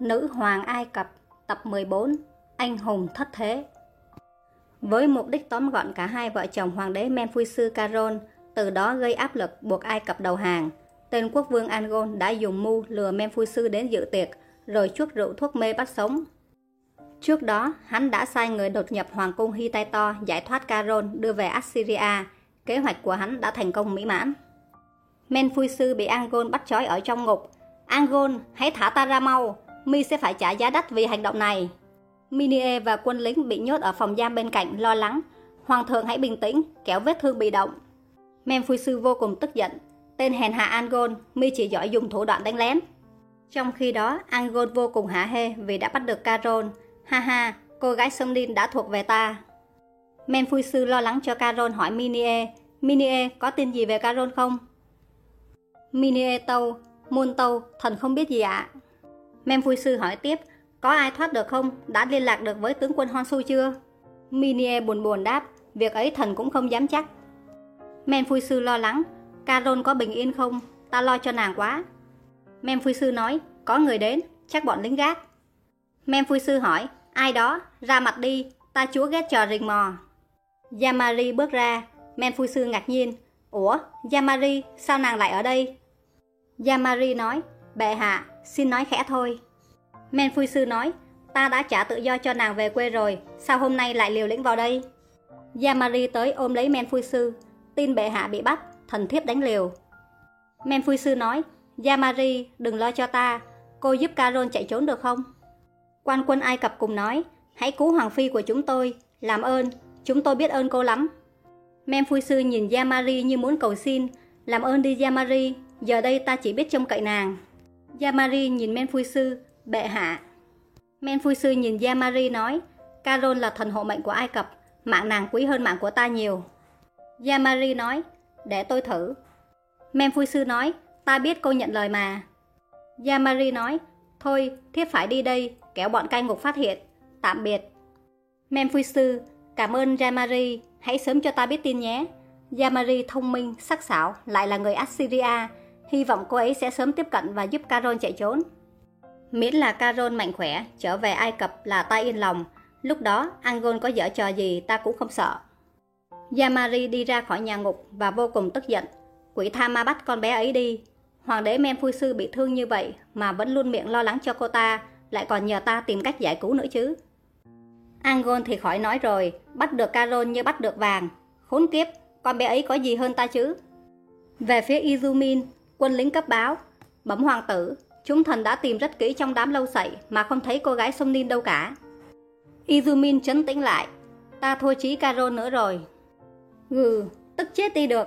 Nữ hoàng Ai Cập Tập 14 Anh hùng thất thế Với mục đích tóm gọn cả hai vợ chồng hoàng đế Menfuisu Caron từ đó gây áp lực buộc Ai Cập đầu hàng tên quốc vương Angon đã dùng mưu lừa Menfuisu đến dự tiệc rồi chuốc rượu thuốc mê bắt sống Trước đó, hắn đã sai người đột nhập hoàng cung Hittito giải thoát Caron đưa về Assyria. Kế hoạch của hắn đã thành công mỹ mãn. Menfuisu bị Angon bắt trói ở trong ngục. Angon, hãy thả ta ra mau, Mi sẽ phải trả giá đắt vì hành động này. Minie và quân lính bị nhốt ở phòng giam bên cạnh lo lắng. Hoàng thượng hãy bình tĩnh, kéo vết thương bị động. sư vô cùng tức giận. Tên hèn hạ Angol, Mi chỉ giỏi dùng thủ đoạn đánh lén. Trong khi đó, Angol vô cùng hả hê vì đã bắt được Carol. Ha ha, cô gái sông linh đã thuộc về ta. sư lo lắng cho Carol hỏi Minie. Minie, có tin gì về Carol không? Minie tâu, muôn tâu, thần không biết gì ạ. À? Menfuisu hỏi tiếp, có ai thoát được không? Đã liên lạc được với tướng quân Honsu chưa? Minie buồn buồn đáp, việc ấy thần cũng không dám chắc. Menfuisu lo lắng, Caron có bình yên không? Ta lo cho nàng quá. Menfuisu nói, có người đến, chắc bọn lính gác. Menfuisu hỏi, ai đó, ra mặt đi, ta chúa ghét trò rình mò. Yamari bước ra, Menfuisu ngạc nhiên, Ủa, Yamari, sao nàng lại ở đây? Yamari nói, bệ hạ, xin nói khẽ thôi. men phu sư nói, ta đã trả tự do cho nàng về quê rồi, sao hôm nay lại liều lĩnh vào đây? Yamari tới ôm lấy men phu sư, tin bệ hạ bị bắt, thần thiếp đánh liều. men phu sư nói, Yamari, đừng lo cho ta, cô giúp Caron chạy trốn được không? Quan quân Ai Cập cùng nói, hãy cứu hoàng phi của chúng tôi, làm ơn, chúng tôi biết ơn cô lắm. men phu sư nhìn Yamari như muốn cầu xin, làm ơn đi Yamari, giờ đây ta chỉ biết trông cậy nàng. Yamari nhìn Menfuisu, bệ hạ. Menfuisu nhìn Yamari nói, Caron là thần hộ mệnh của Ai Cập, mạng nàng quý hơn mạng của ta nhiều. Yamari nói, để tôi thử. Menfuisu nói, ta biết cô nhận lời mà. Yamari nói, thôi, thiếp phải đi đây, kéo bọn cai ngục phát hiện. Tạm biệt. Menfuisu, cảm ơn Yamari, hãy sớm cho ta biết tin nhé. Yamari thông minh, sắc sảo, lại là người Assyria, hy vọng cô ấy sẽ sớm tiếp cận và giúp Caron chạy trốn. Miễn là Caron mạnh khỏe, trở về Ai Cập là ta yên lòng, lúc đó Angon có dở trò gì ta cũng không sợ. Yamari đi ra khỏi nhà ngục và vô cùng tức giận. Quỷ tha ma bắt con bé ấy đi. Hoàng đế Menfuisu bị thương như vậy mà vẫn luôn miệng lo lắng cho cô ta, lại còn nhờ ta tìm cách giải cứu nữa chứ. Angon thì khỏi nói rồi, bắt được Caron như bắt được vàng. Khốn kiếp, con bé ấy có gì hơn ta chứ? Về phía Izumin, quân lính cấp báo, bẩm hoàng tử, chúng thần đã tìm rất kỹ trong đám lâu sậy mà không thấy cô gái sông Nin đâu cả. Izumin chấn tĩnh lại, ta thua chí Caro nữa rồi. Gừ, tức chết đi được.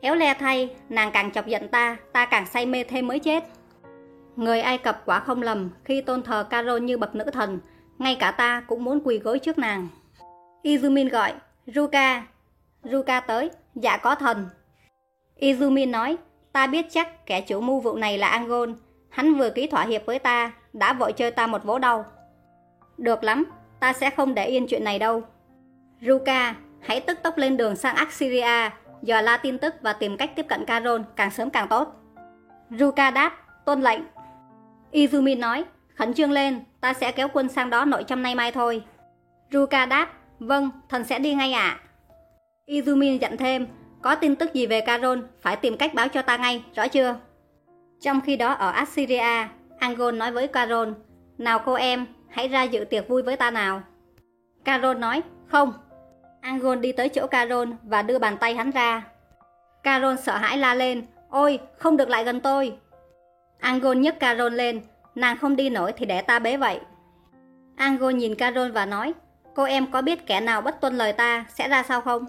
Éo le thay, nàng càng chọc giận ta, ta càng say mê thêm mới chết. Người Ai Cập quả không lầm khi tôn thờ Caro như bậc nữ thần, ngay cả ta cũng muốn quỳ gối trước nàng. Izumin gọi, Ruka. Ruka tới, dạ có thần. Izumin nói, ta biết chắc kẻ chủ mưu vụ này là Angol. Hắn vừa ký thỏa hiệp với ta, đã vội chơi ta một vố đau. Được lắm, ta sẽ không để yên chuyện này đâu. Ruka, hãy tức tốc lên đường sang Axiria, dò la tin tức và tìm cách tiếp cận Caron càng sớm càng tốt. Ruka đáp, tôn lệnh. Izumi nói, khẩn trương lên, ta sẽ kéo quân sang đó nội trong nay mai thôi. Ruka đáp, vâng, thần sẽ đi ngay ạ. À. Izumin dặn thêm, có tin tức gì về Caron, phải tìm cách báo cho ta ngay, rõ chưa? Trong khi đó ở Assyria, Angon nói với Caron, nào cô em, hãy ra dự tiệc vui với ta nào. Caron nói, không. Angon đi tới chỗ Caron và đưa bàn tay hắn ra. Caron sợ hãi la lên, ôi, không được lại gần tôi. Angon nhấc Caron lên, nàng không đi nổi thì để ta bế vậy. Angon nhìn Caron và nói, cô em có biết kẻ nào bất tuân lời ta sẽ ra sao không?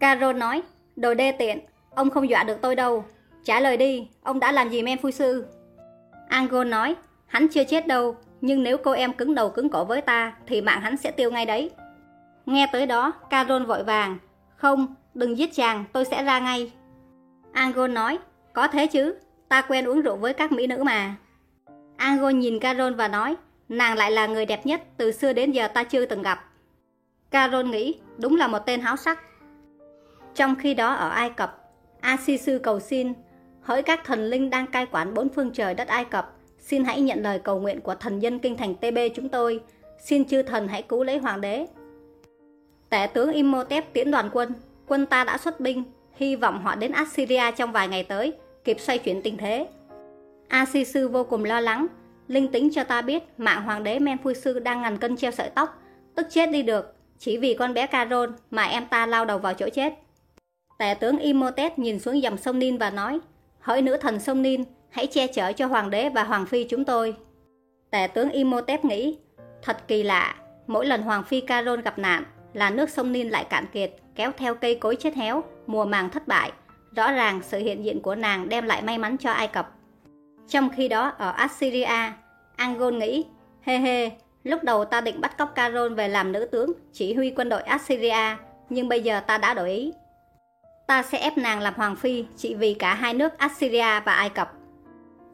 Caron nói, đồ đê tiện, ông không dọa được tôi đâu. Trả lời đi, ông đã làm gì men phu sư? Angon nói, hắn chưa chết đâu, nhưng nếu cô em cứng đầu cứng cổ với ta thì mạng hắn sẽ tiêu ngay đấy. Nghe tới đó, Caron vội vàng, không, đừng giết chàng, tôi sẽ ra ngay. Angon nói, có thế chứ, ta quen uống rượu với các mỹ nữ mà. Angon nhìn Caron và nói, nàng lại là người đẹp nhất từ xưa đến giờ ta chưa từng gặp. Caron nghĩ, đúng là một tên háo sắc. Trong khi đó ở Ai Cập, Asisu cầu xin, hỡi các thần linh đang cai quản bốn phương trời đất Ai Cập, xin hãy nhận lời cầu nguyện của thần dân kinh thành TB chúng tôi. Xin chư thần hãy cứu lấy hoàng đế. Tể tướng Imhotep tiễn đoàn quân, quân ta đã xuất binh, hy vọng họ đến Assyria trong vài ngày tới, kịp xoay chuyển tình thế. Asisu vô cùng lo lắng, linh tính cho ta biết mạng hoàng đế Sư đang ngàn cân treo sợi tóc, tức chết đi được, chỉ vì con bé Caron mà em ta lao đầu vào chỗ chết. Tể tướng Imhotep nhìn xuống dòng sông Nin và nói, hỡi nữ thần sông Nin, hãy che chở cho hoàng đế và hoàng phi chúng tôi. Tể tướng Imhotep nghĩ, thật kỳ lạ, mỗi lần hoàng phi Caron gặp nạn là nước sông Nin lại cạn kiệt, kéo theo cây cối chết héo, mùa màng thất bại. Rõ ràng sự hiện diện của nàng đem lại may mắn cho Ai Cập. Trong khi đó ở Assyria, Angol nghĩ, hê hê, lúc đầu ta định bắt cóc Caron về làm nữ tướng, chỉ huy quân đội Assyria, nhưng bây giờ ta đã đổi ý. Ta sẽ ép nàng làm hoàng phi chỉ vì cả hai nước Assyria và Ai Cập.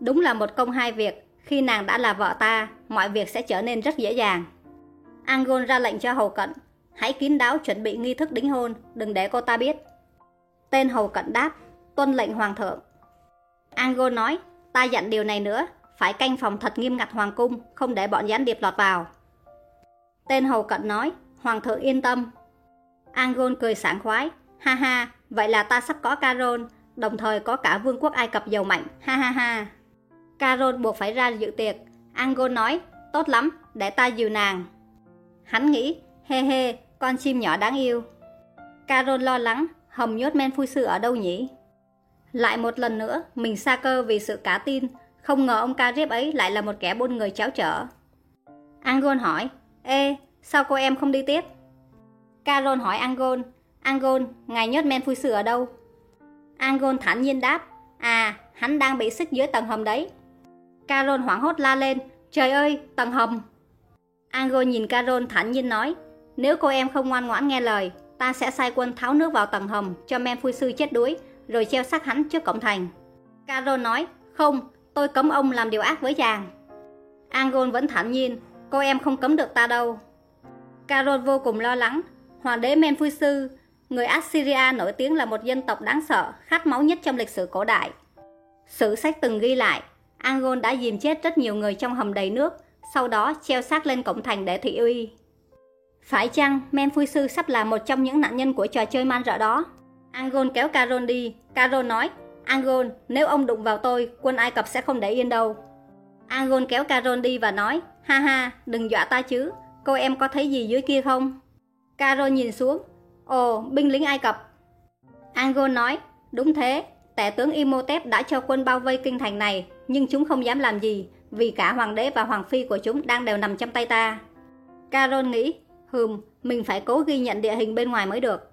Đúng là một công hai việc, khi nàng đã là vợ ta, mọi việc sẽ trở nên rất dễ dàng. Angol ra lệnh cho hầu cận, hãy kín đáo chuẩn bị nghi thức đính hôn, đừng để cô ta biết. Tên hầu cận đáp, tuân lệnh hoàng thượng. Angol nói, ta dặn điều này nữa, phải canh phòng thật nghiêm ngặt hoàng cung, không để bọn gián điệp lọt vào. Tên hầu cận nói, hoàng thượng yên tâm. Angol cười sảng khoái, ha ha, vậy là ta sắp có Caron, đồng thời có cả vương quốc Ai Cập giàu mạnh, ha ha ha. Caron buộc phải ra dự tiệc, Angol nói, tốt lắm, để ta dìu nàng. Hắn nghĩ, hê hê, con chim nhỏ đáng yêu. Caron lo lắng, hầm nhốt men phui sư ở đâu nhỉ? Lại một lần nữa, mình xa cơ vì sự cá tin, không ngờ ông ca ấy lại là một kẻ buôn người cháo trở. Angon hỏi, Ê, sao cô em không đi tiếp? Caron hỏi Angon, Angon, ngài nhốt men phui sư ở đâu? Angon thản nhiên đáp, À, hắn đang bị xích dưới tầng hầm đấy. Carol hoảng hốt la lên, Trời ơi, tầng hầm. Angon nhìn Carol thản nhiên nói, Nếu cô em không ngoan ngoãn nghe lời, ta sẽ sai quân tháo nước vào tầng hầm cho men phui sư chết đuối, rồi treo xác hắn trước cổng thành. Carol nói, Không, Tôi cấm ông làm điều ác với chàng Angon vẫn thản nhiên Cô em không cấm được ta đâu Carol vô cùng lo lắng Hoàng đế men phu sư. Người Assyria nổi tiếng là một dân tộc đáng sợ Khát máu nhất trong lịch sử cổ đại. Sử sách từng ghi lại Angon đã dìm chết rất nhiều người trong hầm đầy nước Sau đó treo xác lên cổng thành để thị uy. Phải chăng Menfuisu sắp là một trong những nạn nhân của trò chơi man rợ đó? Angon kéo Caron đi. Caron nói Angon, nếu ông đụng vào tôi, quân Ai Cập sẽ không để yên đâu. Angon kéo Caron đi và nói, ha ha, đừng dọa ta chứ, cô em có thấy gì dưới kia không? Caron nhìn xuống, ồ, binh lính Ai Cập. Angol nói, đúng thế, tể tướng Imhotep đã cho quân bao vây kinh thành này, nhưng chúng không dám làm gì, vì cả hoàng đế và hoàng phi của chúng đang đều nằm trong tay ta. Caron nghĩ, hừm, mình phải cố ghi nhận địa hình bên ngoài mới được.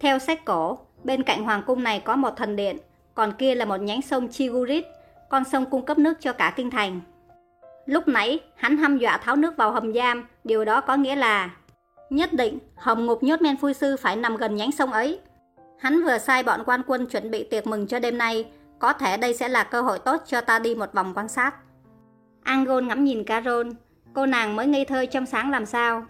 Theo sách cổ, bên cạnh hoàng cung này có một thần điện, còn kia là một nhánh sông Chigurit, con sông cung cấp nước cho cả kinh thành. Lúc nãy, hắn hăm dọa tháo nước vào hầm giam, điều đó có nghĩa là nhất định hồng ngục nhốt men phui sư phải nằm gần nhánh sông ấy. Hắn vừa sai bọn quan quân chuẩn bị tiệc mừng cho đêm nay, có thể đây sẽ là cơ hội tốt cho ta đi một vòng quan sát. Angol ngắm nhìn Carol, cô nàng mới ngây thơ trong sáng làm sao.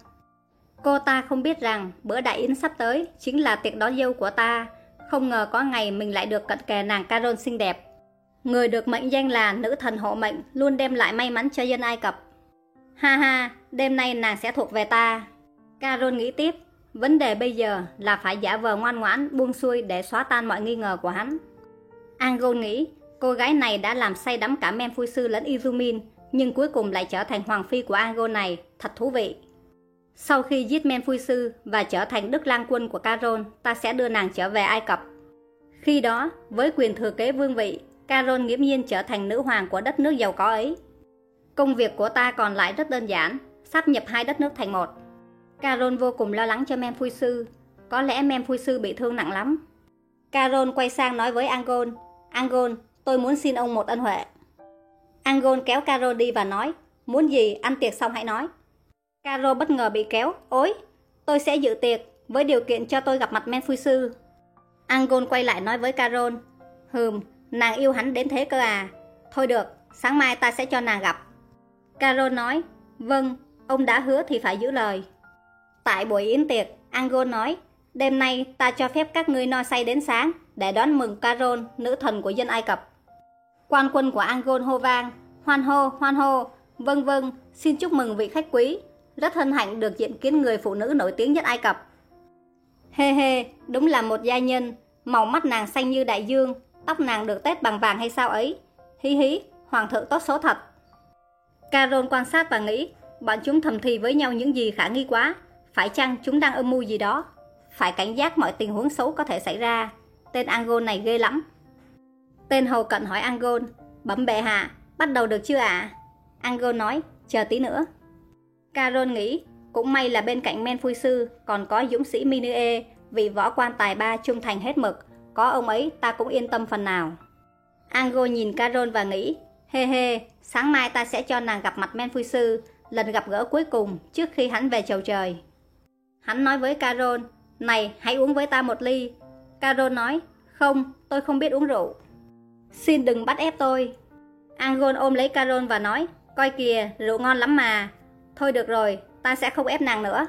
Cô ta không biết rằng bữa đại yến sắp tới chính là tiệc đón dâu của ta, không ngờ có ngày mình lại được cận kề nàng carol xinh đẹp. Người được mệnh danh là nữ thần hộ mệnh luôn đem lại may mắn cho dân Ai Cập. Ha ha, đêm nay nàng sẽ thuộc về ta. Caron nghĩ tiếp, vấn đề bây giờ là phải giả vờ ngoan ngoãn buông xuôi để xóa tan mọi nghi ngờ của hắn. Angol nghĩ, cô gái này đã làm say đắm cả Phui Sư lẫn Izumin, nhưng cuối cùng lại trở thành hoàng phi của Angol này, thật thú vị. Sau khi giết Men Sư và trở thành đức lang quân của Caron, ta sẽ đưa nàng trở về Ai Cập. Khi đó, với quyền thừa kế vương vị, Caron nghiễm nhiên trở thành nữ hoàng của đất nước giàu có ấy. Công việc của ta còn lại rất đơn giản, sắp nhập hai đất nước thành một. Carol vô cùng lo lắng cho Men Sư, có lẽ Men Sư bị thương nặng lắm. Carol quay sang nói với Angol: "Angol, tôi muốn xin ông một ân huệ. Angol kéo Carol đi và nói, muốn gì ăn tiệc xong hãy nói. Carol bất ngờ bị kéo. Ôi, tôi sẽ dự tiệc với điều kiện cho tôi gặp mặt men sư. Angol quay lại nói với Carol. Hừm, nàng yêu hắn đến thế cơ à. Thôi được, sáng mai ta sẽ cho nàng gặp. Carol nói. Vâng, ông đã hứa thì phải giữ lời. Tại buổi yến tiệc, Angol nói. Đêm nay ta cho phép các ngươi no say đến sáng để đón mừng Carol, nữ thần của dân Ai Cập. Quan quân của Angol hô vang. Hoan hô, hoan hô, vâng vâng, xin chúc mừng vị khách quý. Rất hân hạnh được diện kiến người phụ nữ nổi tiếng nhất Ai Cập. Hê hê, đúng là một gia nhân, màu mắt nàng xanh như đại dương, tóc nàng được tết bằng vàng hay sao ấy. Hí hí, hoàng thượng tốt số thật. Carol quan sát và nghĩ, bọn chúng thầm thì với nhau những gì khả nghi quá. Phải chăng chúng đang âm mưu gì đó? Phải cảnh giác mọi tình huống xấu có thể xảy ra. Tên Angon này ghê lắm. Tên hầu cận hỏi Angon, bấm bệ hạ, bắt đầu được chưa ạ? À? Angon nói, chờ tí nữa. Carol nghĩ, cũng may là bên cạnh men phui sư còn có dũng sĩ Minue, vị võ quan tài ba trung thành hết mực. Có ông ấy ta cũng yên tâm phần nào. Ango nhìn Carol và nghĩ, hê hê, sáng mai ta sẽ cho nàng gặp mặt men phui sư, lần gặp gỡ cuối cùng trước khi hắn về chầu trời. Hắn nói với Carol, này hãy uống với ta một ly. Carol nói, không, tôi không biết uống rượu. Xin đừng bắt ép tôi. Angon ôm lấy Carol và nói, coi kìa, rượu ngon lắm mà. Thôi được rồi, ta sẽ không ép nàng nữa.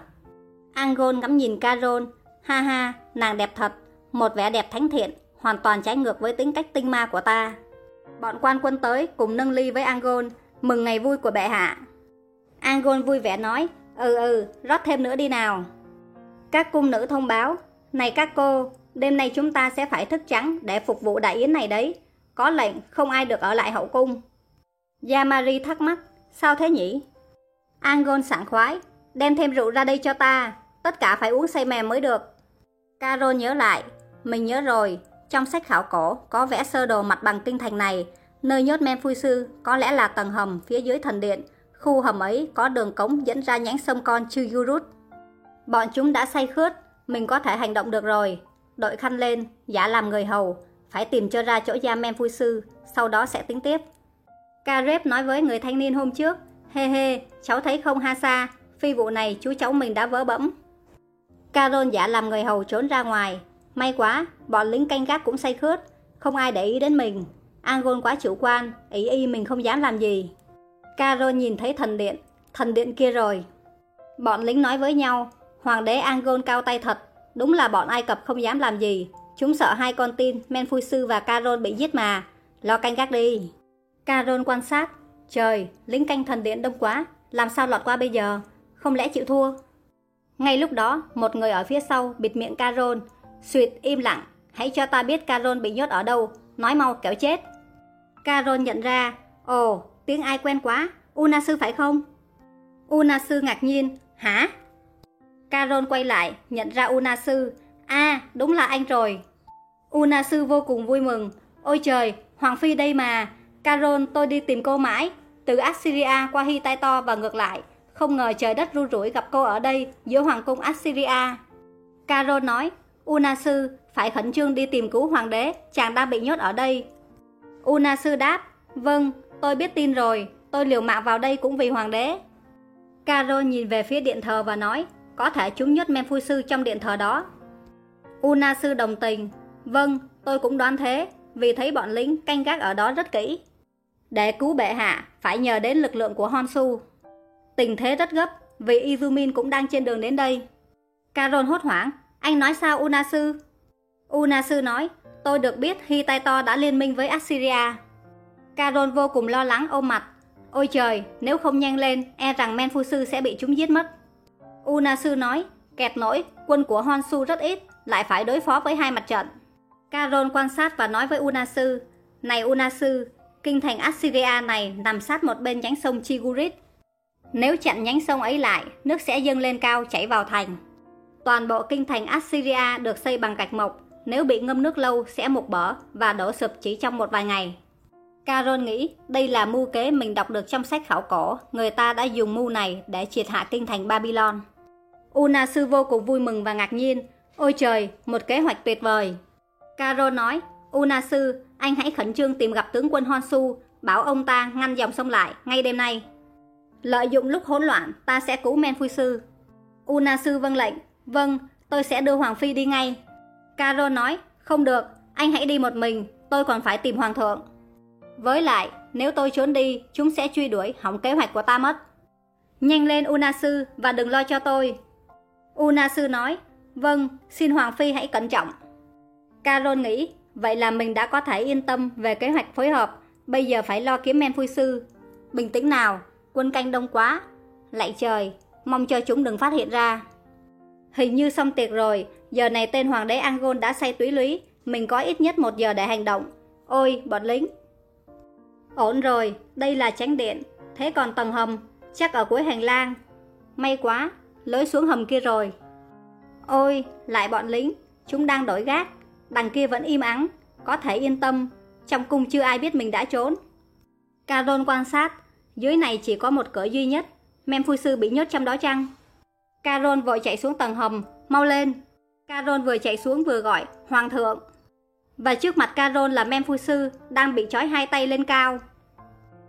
Angon ngắm nhìn Carol, ha ha, nàng đẹp thật, một vẻ đẹp thánh thiện, hoàn toàn trái ngược với tính cách tinh ma của ta. Bọn quan quân tới cùng nâng ly với Angon, mừng ngày vui của bệ hạ. Angon vui vẻ nói, ừ ừ, rót thêm nữa đi nào. Các cung nữ thông báo, này các cô, đêm nay chúng ta sẽ phải thức trắng để phục vụ đại yến này đấy. Có lệnh không ai được ở lại hậu cung. Yamari thắc mắc, sao thế nhỉ? Angon sảng khoái, đem thêm rượu ra đây cho ta, tất cả phải uống say mềm mới được. Carol nhớ lại, mình nhớ rồi, trong sách khảo cổ có vẽ sơ đồ mặt bằng kinh thành này, nơi nhốt men phui sư có lẽ là tầng hầm phía dưới thần điện, khu hầm ấy có đường cống dẫn ra nhánh sông con Chuyurut. Bọn chúng đã say khướt, mình có thể hành động được rồi. Đội khăn lên, giả làm người hầu, phải tìm cho ra chỗ giam men vui sư, sau đó sẽ tính tiếp. Karep nói với người thanh niên hôm trước, hê hê, cháu thấy không ha sa, phi vụ này chú cháu mình đã vỡ bẫm. Caron giả làm người hầu trốn ra ngoài. May quá, bọn lính canh gác cũng say khướt, không ai để ý đến mình. Angon quá chủ quan, ý y mình không dám làm gì. Caron nhìn thấy thần điện, thần điện kia rồi. Bọn lính nói với nhau, hoàng đế Angon cao tay thật, đúng là bọn Ai Cập không dám làm gì. Chúng sợ hai con tin, Menphui Sư và Carol bị giết mà. Lo canh gác đi. Carol quan sát. Trời, lính canh thần điện đông quá, làm sao lọt qua bây giờ? Không lẽ chịu thua? Ngay lúc đó, một người ở phía sau bịt miệng Carol. Suyệt im lặng, hãy cho ta biết Carol bị nhốt ở đâu, nói mau kẻo chết. Carol nhận ra, ồ, tiếng ai quen quá, Unasu phải không? Unasu ngạc nhiên, hả? Carol quay lại, nhận ra Unasu. a À, đúng là anh rồi. Unasu vô cùng vui mừng. Ôi trời, Hoàng Phi đây mà. Carol, tôi đi tìm cô mãi. Từ Assyria qua Hittite và ngược lại. Không ngờ trời đất ru rủi gặp cô ở đây, giữa Hoàng cung Assyria. Carol nói, Unasu, phải khẩn trương đi tìm cứu hoàng đế, chàng đang bị nhốt ở đây. Unasu đáp, vâng, tôi biết tin rồi, tôi liều mạng vào đây cũng vì hoàng đế. Carol nhìn về phía điện thờ và nói, có thể chúng nhốt men phu sư trong điện thờ đó. Una sư đồng tình, vâng, tôi cũng đoán thế, vì thấy bọn lính canh gác ở đó rất kỹ. Để cứu bệ hạ, phải nhờ đến lực lượng của Honsu. Tình thế rất gấp, vì Izumin cũng đang trên đường đến đây. Carol hốt hoảng, anh nói sao Una sư Una sư nói, tôi được biết Hittito đã liên minh với Assyria. Carol vô cùng lo lắng ôm mặt. Ôi trời, nếu không nhanh lên, e rằng Menfusu sẽ bị chúng giết mất. Unasu nói, kẹt nổi, quân của Honsu rất ít, lại phải đối phó với hai mặt trận. Carol quan sát và nói với Unasu, Này Unasu, kinh thành Assyria này nằm sát một bên nhánh sông Chigurit. Nếu chặn nhánh sông ấy lại, nước sẽ dâng lên cao chảy vào thành. Toàn bộ kinh thành Assyria được xây bằng gạch mộc, nếu bị ngâm nước lâu sẽ mục bở và đổ sụp chỉ trong một vài ngày. Carol nghĩ đây là mưu kế mình đọc được trong sách khảo cổ, người ta đã dùng mưu này để triệt hạ kinh thành Babylon. Una sư vô cùng vui mừng và ngạc nhiên. Ôi trời, một kế hoạch tuyệt vời. Caro nói, Una sư, anh hãy khẩn trương tìm gặp tướng quân Honsu, bảo ông ta ngăn dòng sông lại ngay đêm nay. Lợi dụng lúc hỗn loạn, ta sẽ cứu men Phu sư. Una sư vâng lệnh, vâng, tôi sẽ đưa Hoàng Phi đi ngay. Caro nói, không được, anh hãy đi một mình, tôi còn phải tìm Hoàng thượng. Với lại, nếu tôi trốn đi, chúng sẽ truy đuổi hỏng kế hoạch của ta mất. Nhanh lên Una sư và đừng lo cho tôi. Una sư nói, vâng, xin Hoàng Phi hãy cẩn trọng. Carol nghĩ, vậy là mình đã có thể yên tâm về kế hoạch phối hợp, bây giờ phải lo kiếm men phui sư, Bình tĩnh nào, quân canh đông quá. Lạy trời, mong cho chúng đừng phát hiện ra. Hình như xong tiệc rồi, giờ này tên hoàng đế Angol đã say túy lý, mình có ít nhất một giờ để hành động. Ôi, bọn lính! Ổn rồi, đây là tránh điện, thế còn tầng hầm, chắc ở cuối hành lang. May quá, lối xuống hầm kia rồi. Ôi, lại bọn lính, chúng đang đổi gác, đằng kia vẫn im ắng, có thể yên tâm, trong cung chưa ai biết mình đã trốn. Carol quan sát, dưới này chỉ có một cửa duy nhất, Mem phu sư bị nhốt trong đó chăng? Carol vội chạy xuống tầng hầm, mau lên. Carol vừa chạy xuống vừa gọi, Hoàng thượng. Và trước mặt Carol là Mem phu sư, đang bị trói hai tay lên cao.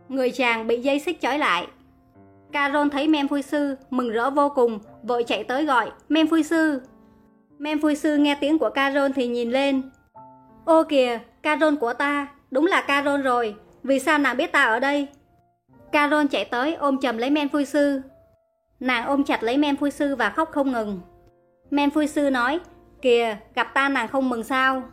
Người chàng bị dây xích trói lại. Caron thấy men sư, mừng rỡ vô cùng, vội chạy tới gọi, men phu sư. Men sư nghe tiếng của Caron thì nhìn lên. Ô kìa, Caron của ta, đúng là Caron rồi, vì sao nàng biết ta ở đây? Caron chạy tới ôm chầm lấy men sư, Nàng ôm chặt lấy men phui sư và khóc không ngừng. Men phui sư nói, kìa, gặp ta nàng không mừng sao?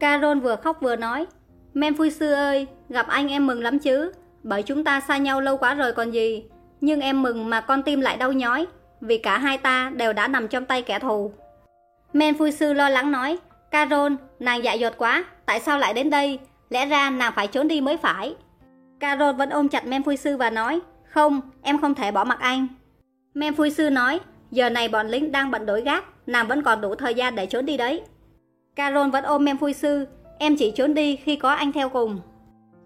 Caron vừa khóc vừa nói, Men phui sư ơi, gặp anh em mừng lắm chứ, bởi chúng ta xa nhau lâu quá rồi còn gì. Nhưng em mừng mà con tim lại đau nhói, vì cả hai ta đều đã nằm trong tay kẻ thù. Men Phu sư lo lắng nói, Carol, nàng dại dột quá, tại sao lại đến đây? Lẽ ra nàng phải trốn đi mới phải. Carol vẫn ôm chặt Men Phu sư và nói, không, em không thể bỏ mặc anh. Men Phu Sư nói, giờ này bọn lính đang bận đổi gác, nàng vẫn còn đủ thời gian để trốn đi đấy. Carol vẫn ôm Men Phu Sư, em chỉ trốn đi khi có anh theo cùng.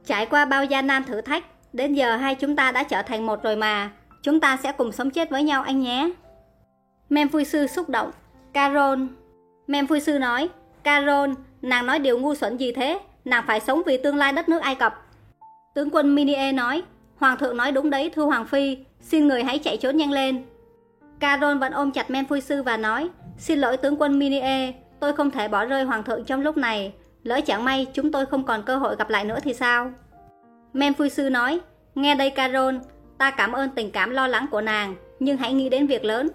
Trải qua bao gian nan thử thách, đến giờ hai chúng ta đã trở thành một rồi mà, chúng ta sẽ cùng sống chết với nhau anh nhé. Mem vui Sư xúc động, Carol. Mem vui Sư nói, Carol, nàng nói điều ngu xuẩn gì thế, nàng phải sống vì tương lai đất nước Ai Cập. Tướng quân Minie nói, Hoàng thượng nói đúng đấy thưa Hoàng Phi, Xin người hãy chạy trốn nhanh lên. Caron vẫn ôm chặt Mem vui sư và nói, xin lỗi tướng quân Minie, tôi không thể bỏ rơi hoàng thượng trong lúc này. Lỡ chẳng may chúng tôi không còn cơ hội gặp lại nữa thì sao? Mem vui sư nói, nghe đây Caron, ta cảm ơn tình cảm lo lắng của nàng, nhưng hãy nghĩ đến việc lớn.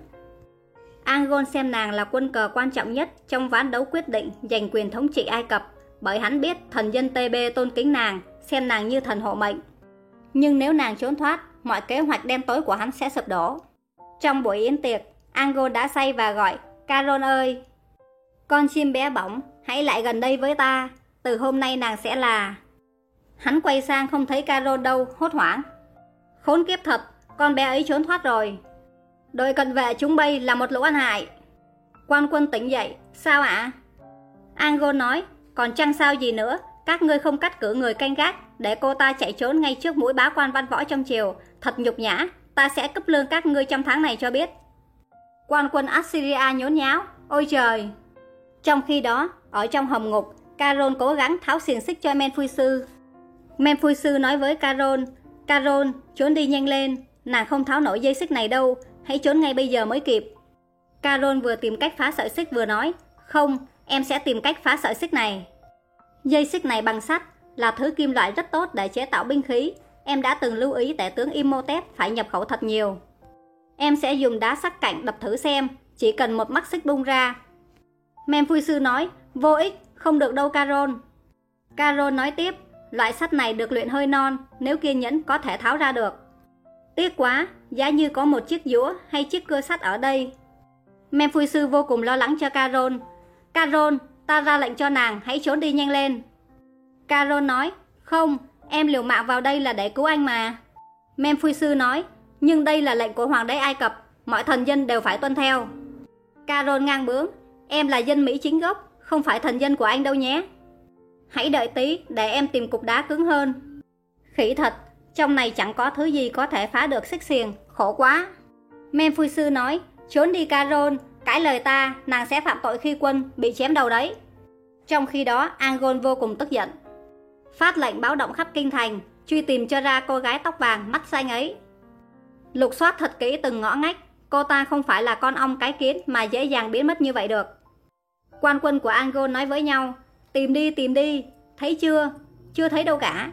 Angon xem nàng là quân cờ quan trọng nhất trong ván đấu quyết định giành quyền thống trị Ai Cập, bởi hắn biết thần dân TB tôn kính nàng, xem nàng như thần hộ mệnh. Nhưng nếu nàng trốn thoát, mọi kế hoạch đen tối của hắn sẽ sụp đổ. Trong buổi yến tiệc, Ango đã say và gọi, Carol ơi! Con chim bé bỏng, hãy lại gần đây với ta, từ hôm nay nàng sẽ là... Hắn quay sang không thấy Carol đâu, hốt hoảng. Khốn kiếp thật, con bé ấy trốn thoát rồi. Đội cận vệ chúng bay là một lũ ăn hại. Quan quân tỉnh dậy, sao ạ? À? Ango nói, còn chăng sao gì nữa, các ngươi không cắt cử người canh gác để cô ta chạy trốn ngay trước mũi bá quan văn võ trong triều, thật nhục nhã, ta sẽ cấp lương các ngươi trong tháng này cho biết. Quan quân Assyria nhốn nháo, ôi trời! Trong khi đó, ở trong hầm ngục, Caron cố gắng tháo xiềng xích cho Men Phui sư. Menphui sư nói với Carol: "Carol, trốn đi nhanh lên, nàng không tháo nổi dây xích này đâu, hãy trốn ngay bây giờ mới kịp. Carol vừa tìm cách phá sợi xích vừa nói, không, em sẽ tìm cách phá sợi xích này. Dây xích này bằng sắt là thứ kim loại rất tốt để chế tạo binh khí, Em đã từng lưu ý tể tướng Imhotep phải nhập khẩu thật nhiều. Em sẽ dùng đá sắc cạnh đập thử xem, chỉ cần một mắt xích bung ra. Memphui sư nói, vô ích, không được đâu Carol. Carol nói tiếp, loại sắt này được luyện hơi non, nếu kiên nhẫn có thể tháo ra được. Tiếc quá, giá như có một chiếc dũa hay chiếc cưa sắt ở đây. Memphui sư vô cùng lo lắng cho Carol. Carol, ta ra lệnh cho nàng, hãy trốn đi nhanh lên. Carol nói, không, Em liều mạng vào đây là để cứu anh mà. Memphui sư nói, nhưng đây là lệnh của hoàng đế Ai Cập, mọi thần dân đều phải tuân theo. Carol ngang bướng, em là dân Mỹ chính gốc, không phải thần dân của anh đâu nhé. Hãy đợi tí để em tìm cục đá cứng hơn. Khỉ thật, trong này chẳng có thứ gì có thể phá được xích xiềng, khổ quá. Memphui sư nói, trốn đi Carol, cãi lời ta, nàng sẽ phạm tội khi quân, bị chém đầu đấy. Trong khi đó, Angon vô cùng tức giận phát lệnh báo động khắp kinh thành, truy tìm cho ra cô gái tóc vàng mắt xanh ấy. Lục soát thật kỹ từng ngõ ngách, cô ta không phải là con ong cái kiến mà dễ dàng biến mất như vậy được. Quan quân của Angon nói với nhau, tìm đi tìm đi, thấy chưa? Chưa thấy đâu cả.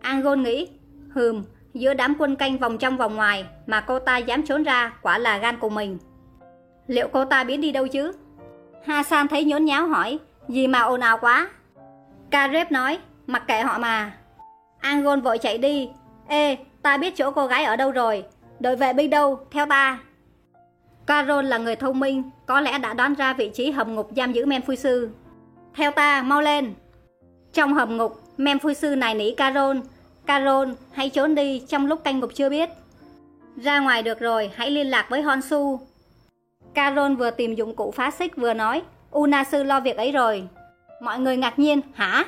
Angon nghĩ, hừm, giữa đám quân canh vòng trong vòng ngoài mà cô ta dám trốn ra quả là gan của mình. Liệu cô ta biến đi đâu chứ? Hasan thấy nhốn nháo hỏi, gì mà ồn ào quá? Kareb nói, Mặc kệ họ mà Angon vội chạy đi Ê ta biết chỗ cô gái ở đâu rồi. Đội vệ binh đâu, theo ta. Carol là người thông minh, có lẽ đã đoán ra vị trí hầm ngục giam giữ men phui sư. Theo ta, mau lên. Trong hầm ngục, men phui sư này nỉ Carol. Carol, hãy trốn đi trong lúc canh ngục chưa biết. Ra ngoài được rồi, hãy liên lạc với Honsu. Carol vừa tìm dụng cụ phá xích vừa nói, Una sư lo việc ấy rồi. Mọi người ngạc nhiên, hả?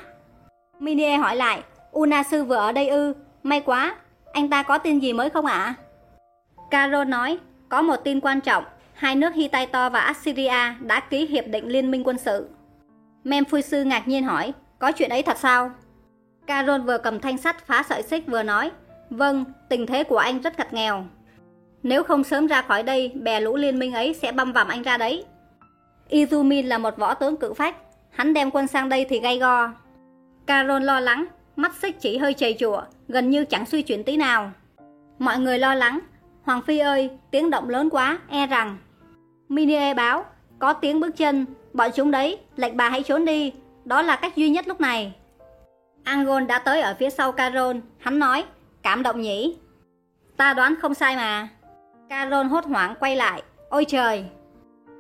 Minie hỏi lại, Una sư vừa ở đây ư, may quá, anh ta có tin gì mới không ạ? À? Carol nói, có một tin quan trọng, hai nước Hittite và Assyria đã ký hiệp định liên minh quân sự. Memphui sư ngạc nhiên hỏi, có chuyện ấy thật sao? Carol vừa cầm thanh sắt phá sợi xích vừa nói, vâng, tình thế của anh rất ngặt nghèo. Nếu không sớm ra khỏi đây, bè lũ liên minh ấy sẽ băm vằm anh ra đấy. Izumin là một võ tướng cự phách, hắn đem quân sang đây thì gay go. Carol lo lắng, mắt xích chỉ hơi chầy chùa, gần như chẳng suy chuyển tí nào. Mọi người lo lắng, Hoàng Phi ơi, tiếng động lớn quá, e rằng. Minie báo, có tiếng bước chân, bọn chúng đấy, lệnh bà hãy trốn đi, đó là cách duy nhất lúc này. Angon đã tới ở phía sau Carol, hắn nói, cảm động nhỉ? Ta đoán không sai mà. Carol hốt hoảng quay lại, ôi trời!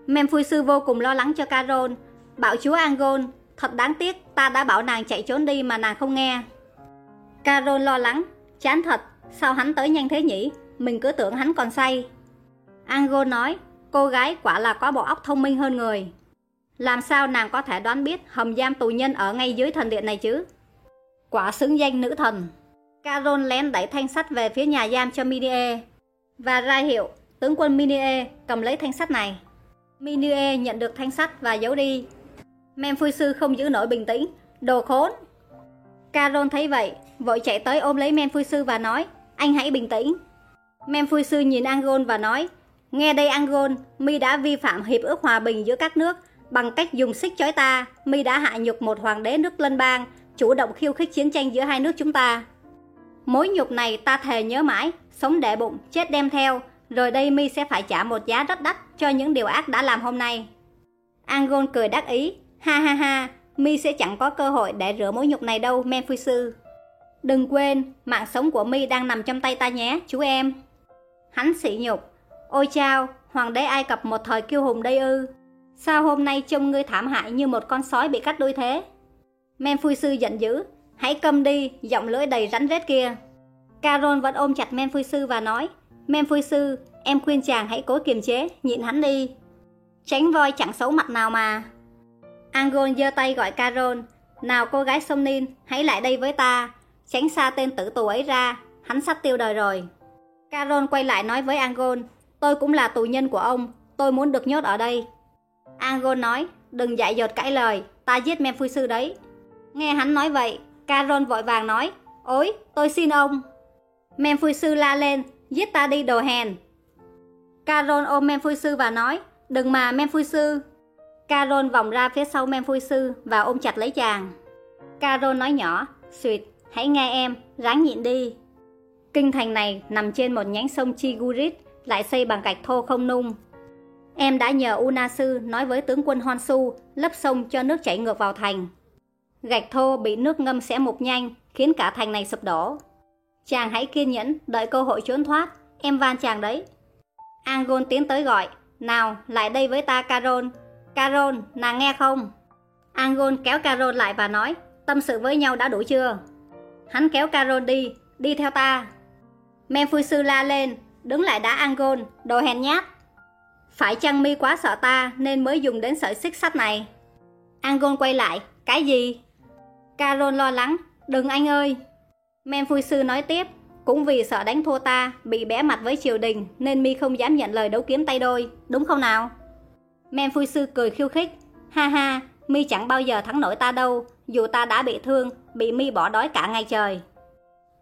Memphui sư vô cùng lo lắng cho Carol, bảo chúa Angon, thật đáng tiếc ta đã bảo nàng chạy trốn đi mà nàng không nghe. Carol lo lắng, chán thật, sao hắn tới nhanh thế nhỉ? Mình cứ tưởng hắn còn say. Angon nói, cô gái quả là có bộ óc thông minh hơn người. Làm sao nàng có thể đoán biết hầm giam tù nhân ở ngay dưới thần điện này chứ? Quả xứng danh nữ thần. Carol lén đẩy thanh sắt về phía nhà giam cho Minie và ra hiệu tướng quân Minie cầm lấy thanh sắt này. Minie nhận được thanh sắt và giấu đi. Memphui sư không giữ nổi bình tĩnh, đồ khốn. Carol thấy vậy, vội chạy tới ôm lấy Memphui sư và nói, anh hãy bình tĩnh. Memphui sư nhìn Angon và nói, nghe đây Angon, mi đã vi phạm hiệp ước hòa bình giữa các nước bằng cách dùng xích chói ta, mi đã hạ nhục một hoàng đế nước lân bang, chủ động khiêu khích chiến tranh giữa hai nước chúng ta. Mối nhục này ta thề nhớ mãi, sống để bụng, chết đem theo, rồi đây mi sẽ phải trả một giá rất đắt cho những điều ác đã làm hôm nay. Angon cười đắc ý, ha ha ha, mi sẽ chẳng có cơ hội để rửa mối nhục này đâu, Memphui sư. Đừng quên, mạng sống của mi đang nằm trong tay ta nhé, chú em. Hắn sỉ nhục, ôi chao, hoàng đế Ai Cập một thời kiêu hùng đây ư. Sao hôm nay trông ngươi thảm hại như một con sói bị cắt đuôi thế? Memphui sư giận dữ, hãy câm đi, giọng lưỡi đầy rắn rết kia. Carol vẫn ôm chặt Memphui sư và nói, Memphui sư, em khuyên chàng hãy cố kiềm chế, nhịn hắn đi. Tránh voi chẳng xấu mặt nào mà. Angon giơ tay gọi Carol, nào cô gái sông Nin, hãy lại đây với ta, tránh xa tên tử tù ấy ra, hắn sắp tiêu đời rồi. Carol quay lại nói với Angon, tôi cũng là tù nhân của ông, tôi muốn được nhốt ở đây. Angon nói, đừng dại dột cãi lời, ta giết Memphui sư đấy. Nghe hắn nói vậy, Caron vội vàng nói, ôi, tôi xin ông. Memphui sư la lên, giết ta đi đồ hèn. Caron ôm Memphui sư và nói, đừng mà Memphui sư. Caron vòng ra phía sau Memphui sư và ôm chặt lấy chàng. Caron nói nhỏ, suyệt, hãy nghe em, ráng nhịn đi. Kinh thành này nằm trên một nhánh sông Chigurit, lại xây bằng gạch thô không nung. Em đã nhờ Unasu nói với tướng quân Honsu lấp sông cho nước chảy ngược vào thành. Gạch thô bị nước ngâm sẽ mục nhanh, khiến cả thành này sụp đổ. Chàng hãy kiên nhẫn, đợi cơ hội trốn thoát, em van chàng đấy. Angon tiến tới gọi, nào, lại đây với ta Carol. Carol, nàng nghe không? Angon kéo Carol lại và nói, tâm sự với nhau đã đủ chưa? Hắn kéo Carol đi, đi theo ta. Memphui sư la lên, đứng lại đá Angon, đồ hèn nhát. Phải chăng mi quá sợ ta nên mới dùng đến sợi xích sắt này? Angon quay lại, cái gì? Carol lo lắng, đừng anh ơi. Memphui sư nói tiếp, cũng vì sợ đánh thua ta, bị bẽ mặt với triều đình nên mi không dám nhận lời đấu kiếm tay đôi, đúng không nào? Memphui sư cười khiêu khích, ha ha, mi chẳng bao giờ thắng nổi ta đâu, dù ta đã bị thương, bị mi bỏ đói cả ngày trời.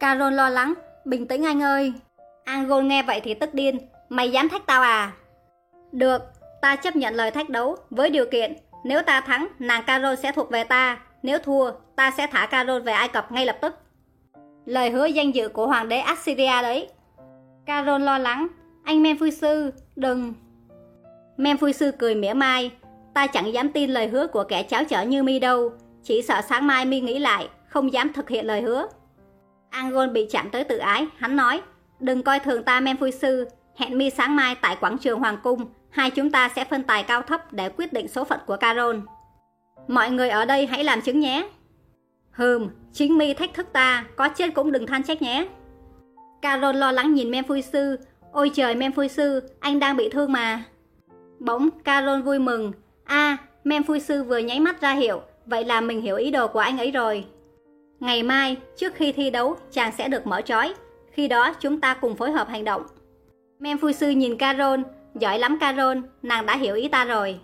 Carol lo lắng, bình tĩnh anh ơi. Angol nghe vậy thì tức điên, mày dám thách tao à? Được, ta chấp nhận lời thách đấu với điều kiện nếu ta thắng, nàng Carol sẽ thuộc về ta, nếu thua, ta sẽ thả Carol về Ai Cập ngay lập tức. Lời hứa danh dự của hoàng đế Assyria đấy. Carol lo lắng, anh Memphui sư, đừng. Memphui sư cười mỉa mai, ta chẳng dám tin lời hứa của kẻ cháo trở như mi đâu, chỉ sợ sáng mai mi nghĩ lại, không dám thực hiện lời hứa. Angon bị chạm tới tự ái, hắn nói, đừng coi thường ta Memphui Sư, hẹn mi sáng mai tại quảng trường Hoàng Cung, hai chúng ta sẽ phân tài cao thấp để quyết định số phận của Carol. Mọi người ở đây hãy làm chứng nhé. Hừm, chính mi thách thức ta, có chết cũng đừng than trách nhé. Carol lo lắng nhìn Memphui Sư, ôi trời Memphui Sư, anh đang bị thương mà. Bỗng Carol vui mừng, a à, Memphui Sư vừa nháy mắt ra hiệu, vậy là mình hiểu ý đồ của anh ấy rồi. Ngày mai, trước khi thi đấu, chàng sẽ được mở trói. Khi đó, chúng ta cùng phối hợp hành động. Mem Sư nhìn Carol, giỏi lắm Carol, nàng đã hiểu ý ta rồi.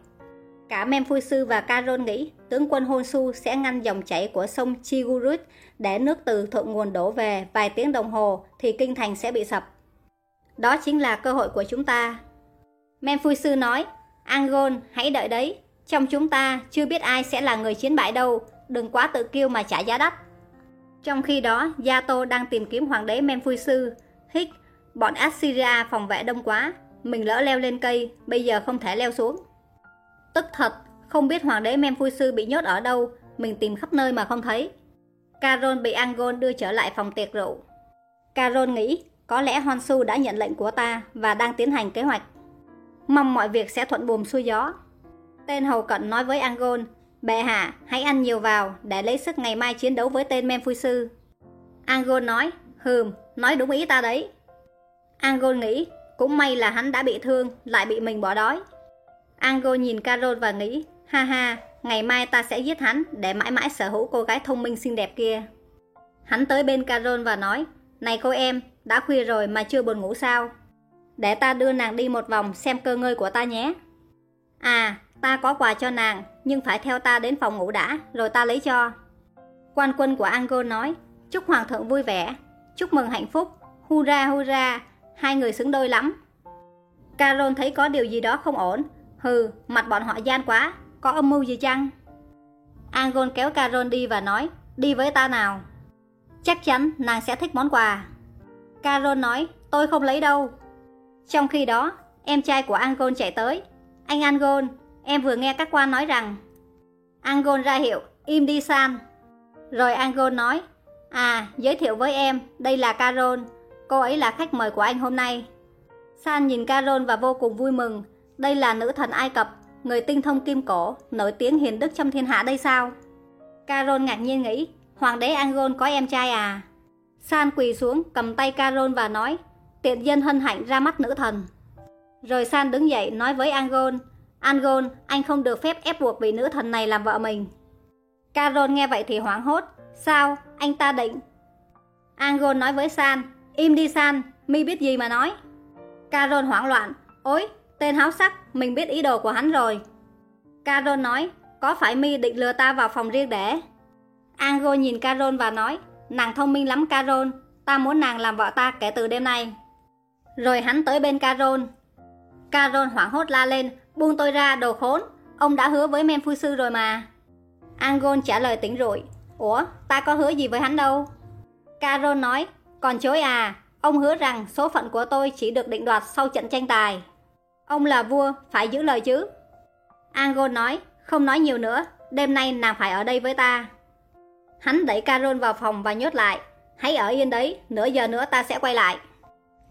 Cả Mem Sư và Carol nghĩ tướng quân Honsu sẽ ngăn dòng chảy của sông Chigurut để nước từ thượng nguồn đổ về vài tiếng đồng hồ thì kinh thành sẽ bị sập. Đó chính là cơ hội của chúng ta. Mem Sư nói, Angon, hãy đợi đấy. Trong chúng ta chưa biết ai sẽ là người chiến bại đâu, đừng quá tự kiêu mà trả giá đắt. Trong khi đó, Yato đang tìm kiếm hoàng đế Memphui Sư. Hích, bọn Assyria phòng vệ đông quá, mình lỡ leo lên cây, bây giờ không thể leo xuống. Tức thật, không biết hoàng đế Memphui Sư bị nhốt ở đâu, mình tìm khắp nơi mà không thấy. Caron bị Angon đưa trở lại phòng tiệc rượu. Caron nghĩ, có lẽ Honsu đã nhận lệnh của ta và đang tiến hành kế hoạch. Mong mọi việc sẽ thuận buồm xuôi gió. Tên hầu cận nói với Angon, Bệ hạ, hãy ăn nhiều vào để lấy sức ngày mai chiến đấu với tên Memphui Sư. Angon nói, hừm, nói đúng ý ta đấy. Angon nghĩ, cũng may là hắn đã bị thương, lại bị mình bỏ đói. Ango nhìn Carol và nghĩ, ha ha, ngày mai ta sẽ giết hắn để mãi mãi sở hữu cô gái thông minh xinh đẹp kia. Hắn tới bên Carol và nói, này cô em, đã khuya rồi mà chưa buồn ngủ sao? Để ta đưa nàng đi một vòng xem cơ ngơi của ta nhé. À, Ta có quà cho nàng, nhưng phải theo ta đến phòng ngủ đã, rồi ta lấy cho. Quan quân của Ango nói, chúc hoàng thượng vui vẻ, chúc mừng hạnh phúc, hurra hurra, hai người xứng đôi lắm. Carol thấy có điều gì đó không ổn, hừ, mặt bọn họ gian quá, có âm mưu gì chăng? Angol kéo Carol đi và nói, đi với ta nào. Chắc chắn nàng sẽ thích món quà. Carol nói, tôi không lấy đâu. Trong khi đó, em trai của Angol chạy tới. Anh Angol, Em vừa nghe các quan nói rằng Angon ra hiệu, im đi San. Rồi Angon nói, à, giới thiệu với em, đây là Carol, cô ấy là khách mời của anh hôm nay. San nhìn Carol và vô cùng vui mừng, đây là nữ thần Ai Cập, người tinh thông kim cổ, nổi tiếng hiền đức trong thiên hạ đây sao? Carol ngạc nhiên nghĩ, hoàng đế Angol có em trai à? San quỳ xuống, cầm tay Carol và nói, tiện dân hân hạnh ra mắt nữ thần. Rồi San đứng dậy nói với Angol, Angol, anh không được phép ép buộc vị nữ thần này làm vợ mình. Carol nghe vậy thì hoảng hốt. Sao? Anh ta định... Angol nói với San. Im đi San, mi biết gì mà nói. Carol hoảng loạn. Ôi, tên háo sắc, mình biết ý đồ của hắn rồi. Carol nói, có phải mi định lừa ta vào phòng riêng để... Ango nhìn Carol và nói, nàng thông minh lắm Carol, ta muốn nàng làm vợ ta kể từ đêm nay. Rồi hắn tới bên Carol. Carol hoảng hốt la lên, Buông tôi ra đồ khốn Ông đã hứa với men phu sư rồi mà Angon trả lời tỉnh rụi Ủa ta có hứa gì với hắn đâu Carol nói còn chối à Ông hứa rằng số phận của tôi chỉ được định đoạt sau trận tranh tài Ông là vua Phải giữ lời chứ Angon nói Không nói nhiều nữa Đêm nay nàng phải ở đây với ta Hắn đẩy Carol vào phòng và nhốt lại Hãy ở yên đấy Nửa giờ nữa ta sẽ quay lại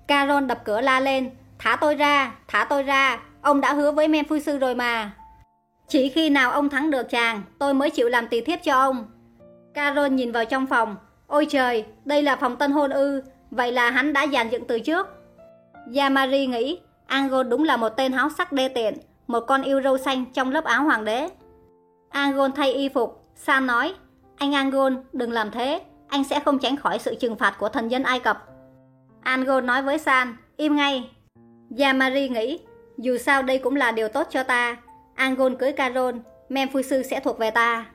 Carol đập cửa la lên Thả tôi ra Thả tôi ra Ông đã hứa với men phu sư rồi mà. Chỉ khi nào ông thắng được chàng, tôi mới chịu làm tỳ thiếp cho ông. Carol nhìn vào trong phòng. Ôi trời, đây là phòng tân hôn ư, vậy là hắn đã dàn dựng từ trước. Yamari nghĩ, Angon đúng là một tên háo sắc đê tiện, một con yêu râu xanh trong lớp áo hoàng đế. Angon thay y phục, San nói, anh Angon, đừng làm thế, anh sẽ không tránh khỏi sự trừng phạt của thần dân Ai Cập. Angon nói với San, im ngay. Yamari nghĩ, dù sao đây cũng là điều tốt cho ta Angon cưới Carol Memphui sư sẽ thuộc về ta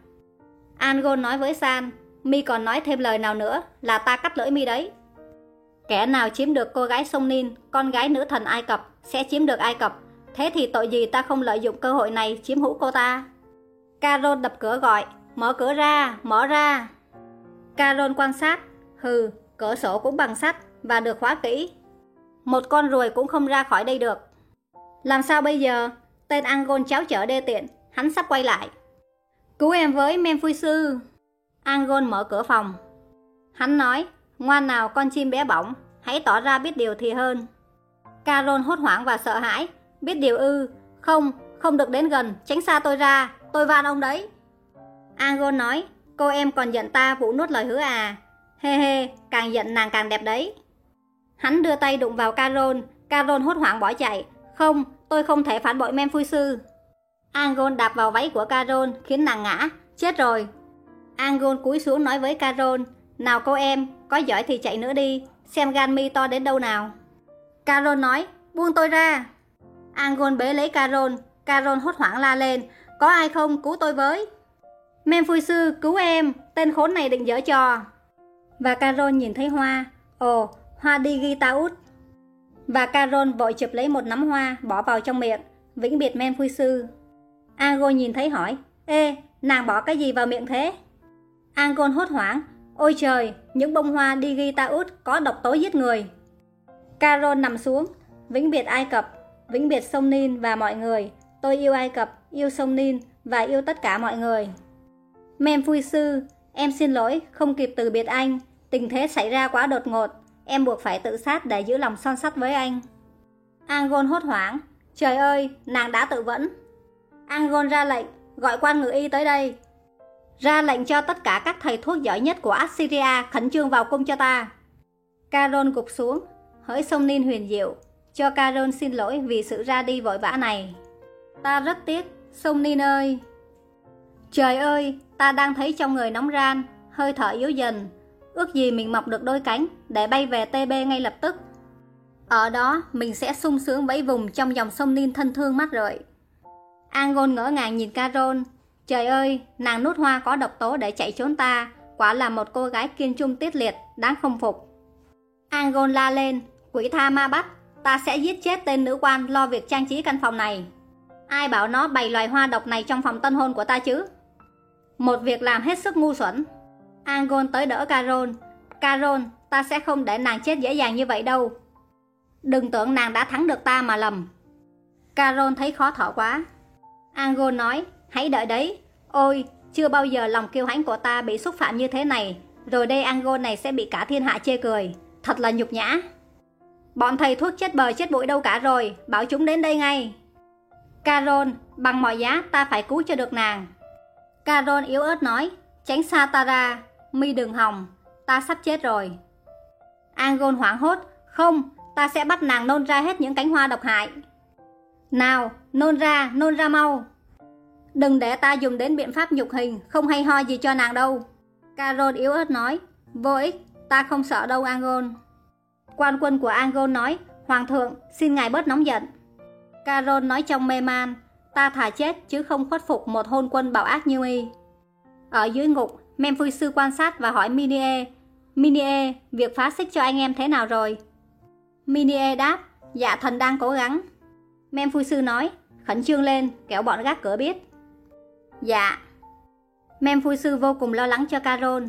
Angon nói với San Mi còn nói thêm lời nào nữa Là ta cắt lưỡi Mi đấy Kẻ nào chiếm được cô gái sông Nin Con gái nữ thần Ai Cập Sẽ chiếm được Ai Cập Thế thì tội gì ta không lợi dụng cơ hội này chiếm hữu cô ta Carol đập cửa gọi Mở cửa ra, mở ra Carol quan sát Hừ, cửa sổ cũng bằng sắt Và được khóa kỹ Một con ruồi cũng không ra khỏi đây được làm sao bây giờ? Tên Angon cháo chở đê tiện, hắn sắp quay lại. Cứu em với Memphis. sư. Angon mở cửa phòng. Hắn nói, ngoan nào con chim bé bỏng, hãy tỏ ra biết điều thì hơn. Carol hốt hoảng và sợ hãi, biết điều ư, không, không được đến gần, tránh xa tôi ra, tôi van ông đấy. Angon nói, cô em còn giận ta vụ nuốt lời hứa à, hê hê, càng giận nàng càng đẹp đấy. Hắn đưa tay đụng vào Carol, Carol hốt hoảng bỏ chạy, không, tôi không thể phản bội men phui sư. Angon đạp vào váy của Carol khiến nàng ngã, chết rồi. Angon cúi xuống nói với Carol, nào cô em, có giỏi thì chạy nữa đi, xem gan mi to đến đâu nào. Carol nói, buông tôi ra. Angon bế lấy Carol, Carol hốt hoảng la lên, có ai không cứu tôi với. Memphui sư, cứu em, tên khốn này định dở trò. Và Carol nhìn thấy hoa, ồ, hoa đi ghi ta út. Và Carol vội chụp lấy một nắm hoa, bỏ vào trong miệng, vĩnh biệt men sư. Angon nhìn thấy hỏi, ê, nàng bỏ cái gì vào miệng thế? Angon hốt hoảng, ôi trời, những bông hoa đi có độc tố giết người. Carol nằm xuống, vĩnh biệt Ai Cập, vĩnh biệt sông Nin và mọi người. Tôi yêu Ai Cập, yêu sông Nin và yêu tất cả mọi người. Mem vui Sư, em xin lỗi, không kịp từ biệt anh. Tình thế xảy ra quá đột ngột, em buộc phải tự sát để giữ lòng son sắt với anh. Angon hốt hoảng, trời ơi, nàng đã tự vẫn. Angon ra lệnh, gọi quan ngự y tới đây. Ra lệnh cho tất cả các thầy thuốc giỏi nhất của Assyria khẩn trương vào cung cho ta. Caron gục xuống, hỡi sông Nin huyền diệu, cho Caron xin lỗi vì sự ra đi vội vã này. Ta rất tiếc, sông Nin ơi. Trời ơi, ta đang thấy trong người nóng ran, hơi thở yếu dần. Ước gì mình mọc được đôi cánh để bay về TB ngay lập tức. Ở đó, mình sẽ sung sướng vẫy vùng trong dòng sông Nin thân thương mắt rợi. Angon ngỡ ngàng nhìn Caron. Trời ơi, nàng nút hoa có độc tố để chạy trốn ta, quả là một cô gái kiên trung tiết liệt, đáng không phục. Angon la lên, quỷ tha ma bắt, ta sẽ giết chết tên nữ quan lo việc trang trí căn phòng này. Ai bảo nó bày loài hoa độc này trong phòng tân hôn của ta chứ? Một việc làm hết sức ngu xuẩn. Angon tới đỡ Carol. Carol, ta sẽ không để nàng chết dễ dàng như vậy đâu. Đừng tưởng nàng đã thắng được ta mà lầm. Carol thấy khó thở quá. Angon nói, hãy đợi đấy. Ôi, chưa bao giờ lòng kiêu hãnh của ta bị xúc phạm như thế này. Rồi đây Ango này sẽ bị cả thiên hạ chê cười. Thật là nhục nhã. Bọn thầy thuốc chết bờ chết bụi đâu cả rồi, bảo chúng đến đây ngay. Carol, bằng mọi giá ta phải cứu cho được nàng. Carol yếu ớt nói, tránh xa ta ra, mi đừng hòng, ta sắp chết rồi. Angon hoảng hốt, không, ta sẽ bắt nàng nôn ra hết những cánh hoa độc hại. Nào, nôn ra, nôn ra mau. Đừng để ta dùng đến biện pháp nhục hình, không hay ho gì cho nàng đâu. Carol yếu ớt nói, vô ích, ta không sợ đâu Angol. Quan quân của Angol nói, Hoàng thượng, xin ngài bớt nóng giận. Carol nói trong mê man, ta thà chết chứ không khuất phục một hôn quân bạo ác như y. Ở dưới ngục, Memphui sư quan sát và hỏi Minie, Minie, việc phá xích cho anh em thế nào rồi? Minie đáp, dạ thần đang cố gắng. Memphui sư nói, khẩn trương lên, kéo bọn gác cửa biết. Dạ. Memphui sư vô cùng lo lắng cho Carol.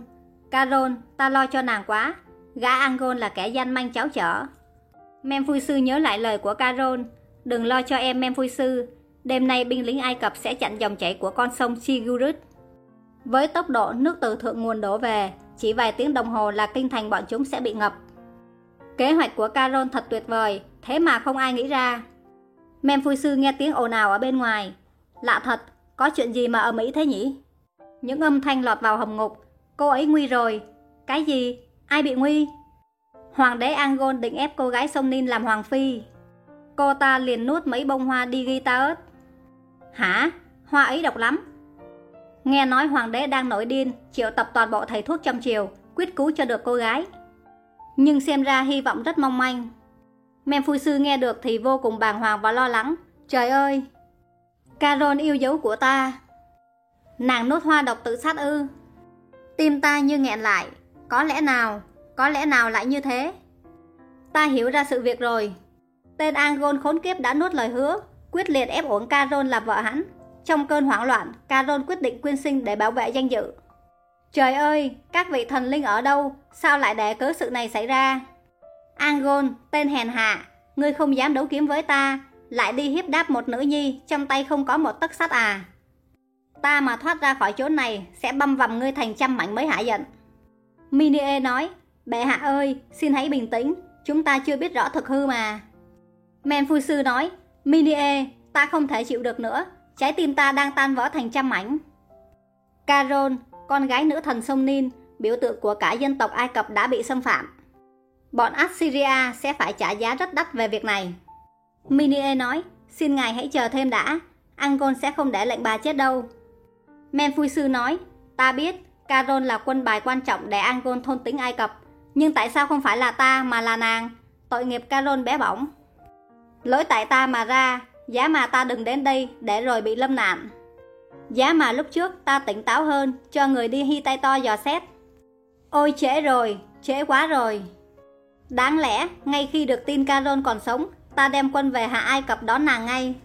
Carol, ta lo cho nàng quá. Gã Angon là kẻ danh manh cháu chở. Memphui sư nhớ lại lời của Carol, Đừng lo cho em Memphui sư, đêm nay binh lính Ai Cập sẽ chặn dòng chảy của con sông Sigurd. Với tốc độ nước từ thượng nguồn đổ về, chỉ vài tiếng đồng hồ là kinh thành bọn chúng sẽ bị ngập. Kế hoạch của carol thật tuyệt vời, thế mà không ai nghĩ ra. Memphui sư nghe tiếng ồn ào ở bên ngoài. Lạ thật, có chuyện gì mà ở Mỹ thế nhỉ? Những âm thanh lọt vào hầm ngục. Cô ấy nguy rồi. Cái gì? Ai bị nguy? Hoàng đế Angol định ép cô gái sông Nin làm hoàng phi. Cô ta liền nuốt mấy bông hoa đi ghi ta ớt. Hả? Hoa ấy độc lắm. Nghe nói hoàng đế đang nổi điên, triệu tập toàn bộ thầy thuốc trong triều, quyết cứu cho được cô gái. Nhưng xem ra hy vọng rất mong manh. Mem phu sư nghe được thì vô cùng bàng hoàng và lo lắng. Trời ơi! Carol yêu dấu của ta. Nàng nốt hoa độc tự sát ư. Tim ta như nghẹn lại. Có lẽ nào, có lẽ nào lại như thế? Ta hiểu ra sự việc rồi. Tên Angon khốn kiếp đã nuốt lời hứa, quyết liệt ép uống Carol là vợ hắn. Trong cơn hoảng loạn, Carol quyết định quyên sinh để bảo vệ danh dự. Trời ơi, các vị thần linh ở đâu, sao lại để cớ sự này xảy ra? Angon, tên hèn hạ, ngươi không dám đấu kiếm với ta, lại đi hiếp đáp một nữ nhi, trong tay không có một tấc sắt à. Ta mà thoát ra khỏi chỗ này, sẽ băm vằm ngươi thành trăm mảnh mới hạ giận. Minie nói, Bệ hạ ơi, xin hãy bình tĩnh, chúng ta chưa biết rõ thực hư mà. Men Phu Sư nói, Minie, ta không thể chịu được nữa, trái tim ta đang tan vỡ thành trăm mảnh. Carol, con gái nữ thần sông Nin, biểu tượng của cả dân tộc Ai Cập đã bị xâm phạm. Bọn Assyria sẽ phải trả giá rất đắt về việc này. Minie nói, xin ngài hãy chờ thêm đã, Angon sẽ không để lệnh bà chết đâu. Men Phu Sư nói, ta biết, Caron là quân bài quan trọng để Angon thôn tính Ai Cập, nhưng tại sao không phải là ta mà là nàng? Tội nghiệp Caron bé bỏng. Lỗi tại ta mà ra, giá mà ta đừng đến đây để rồi bị lâm nạn. Giá mà lúc trước ta tỉnh táo hơn, cho người đi hy tay to dò xét. Ôi trễ rồi, trễ quá rồi. Đáng lẽ, ngay khi được tin Caron còn sống, ta đem quân về hạ Ai Cập đón nàng ngay.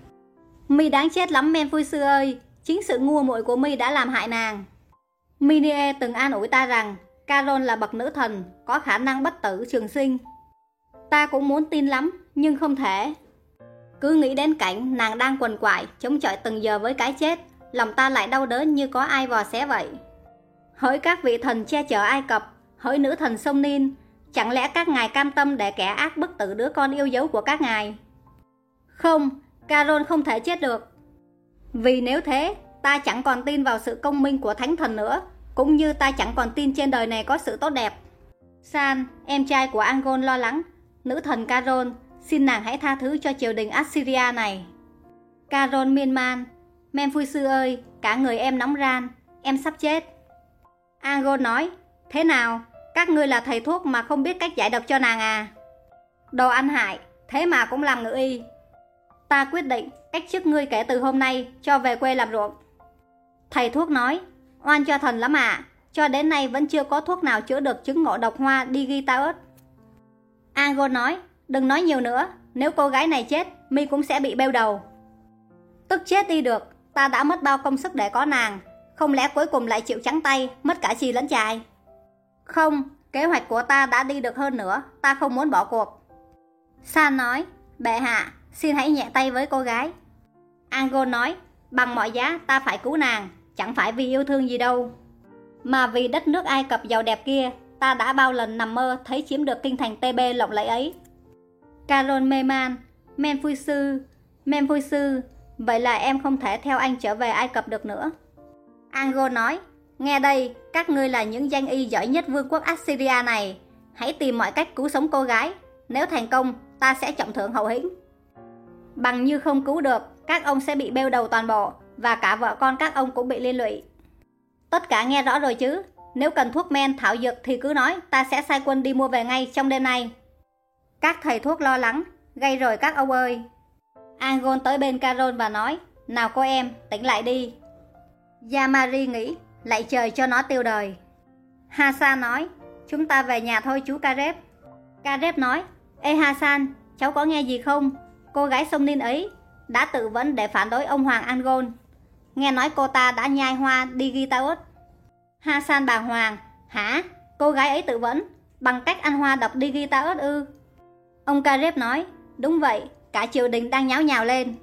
Mi đáng chết lắm men vui sư ơi, chính sự ngu muội của Mi đã làm hại nàng. Minie từng an ủi ta rằng Caron là bậc nữ thần, có khả năng bất tử trường sinh. Ta cũng muốn tin lắm, nhưng không thể. Cứ nghĩ đến cảnh nàng đang quần quại, chống chọi từng giờ với cái chết, lòng ta lại đau đớn như có ai vò xé vậy. Hỡi các vị thần che chở Ai Cập, hỡi nữ thần sông Nin, chẳng lẽ các ngài cam tâm để kẻ ác bức tử đứa con yêu dấu của các ngài? Không, Caron không thể chết được. Vì nếu thế, ta chẳng còn tin vào sự công minh của thánh thần nữa, cũng như ta chẳng còn tin trên đời này có sự tốt đẹp. San, em trai của Angon lo lắng, nữ thần Caron, xin nàng hãy tha thứ cho triều đình Assyria này. Caron miên man, Memphui sư ơi, cả người em nóng ran, em sắp chết. Angon nói, thế nào, các ngươi là thầy thuốc mà không biết cách giải độc cho nàng à? Đồ ăn hại, thế mà cũng làm ngự y. Ta quyết định cách chức ngươi kể từ hôm nay cho về quê làm ruộng. Thầy thuốc nói, oan cho thần lắm à, cho đến nay vẫn chưa có thuốc nào chữa được chứng ngộ độc hoa Digitaus. Ango nói, đừng nói nhiều nữa, nếu cô gái này chết, mi cũng sẽ bị bêu đầu. Tức chết đi được, ta đã mất bao công sức để có nàng, không lẽ cuối cùng lại chịu trắng tay, mất cả chi lẫn chài. Không, kế hoạch của ta đã đi được hơn nữa, ta không muốn bỏ cuộc. San nói, bệ hạ, xin hãy nhẹ tay với cô gái. Angon nói, bằng mọi giá ta phải cứu nàng, chẳng phải vì yêu thương gì đâu. Mà vì đất nước Ai Cập giàu đẹp kia, ta đã bao lần nằm mơ thấy chiếm được kinh thành TB lộng lẫy ấy. Carol mê man, men phui sư, men phui sư, vậy là em không thể theo anh trở về Ai Cập được nữa. Angon nói, nghe đây, các ngươi là những danh y giỏi nhất vương quốc Assyria này, hãy tìm mọi cách cứu sống cô gái, nếu thành công, ta sẽ trọng thưởng hậu hĩnh. Bằng như không cứu được, các ông sẽ bị bêu đầu toàn bộ và cả vợ con các ông cũng bị liên lụy. Tất cả nghe rõ rồi chứ, nếu cần thuốc men thảo dược thì cứ nói, ta sẽ sai quân đi mua về ngay trong đêm nay. Các thầy thuốc lo lắng, gây rồi các ông ơi. Angon tới bên Carol và nói, nào cô em, tỉnh lại đi. Yamari nghĩ, lại trời cho nó tiêu đời. Hasan nói, chúng ta về nhà thôi chú Kareb. Kareb nói, Ê Hasan, cháu có nghe gì không? Cô gái sông Ninh ấy đã tự vấn để phản đối ông Hoàng Angol Nghe nói cô ta đã nhai hoa đi Digitaus. Hasan bàng hoàng, hả? Cô gái ấy tự vấn, bằng cách ăn hoa độc đi Digitaus ư? Ông Kareb nói, đúng vậy, cả triều đình đang nháo nhào lên.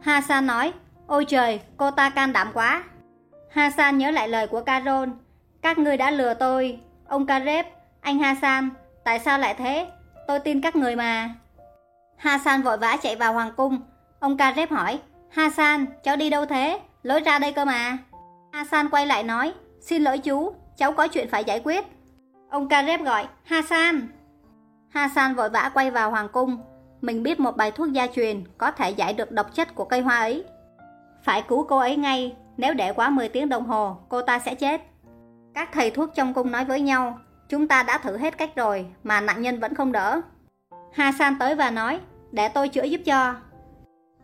Hasan nói, ôi trời, cô ta can đảm quá. Hasan nhớ lại lời của Carol, các ngươi đã lừa tôi. Ông Karep, anh Hasan, tại sao lại thế? Tôi tin các người mà. Hasan vội vã chạy vào hoàng cung. Ông Karep hỏi, Hasan, cháu đi đâu thế? Lối ra đây cơ mà. Hasan quay lại nói, xin lỗi chú, cháu có chuyện phải giải quyết. Ông Karep gọi, Hasan. Hasan vội vã quay vào hoàng cung. Mình biết một bài thuốc gia truyền có thể giải được độc chất của cây hoa ấy. Phải cứu cô ấy ngay, nếu để quá 10 tiếng đồng hồ, cô ta sẽ chết. Các thầy thuốc trong cung nói với nhau, chúng ta đã thử hết cách rồi mà nạn nhân vẫn không đỡ. Hasan tới và nói, để tôi chữa giúp cho.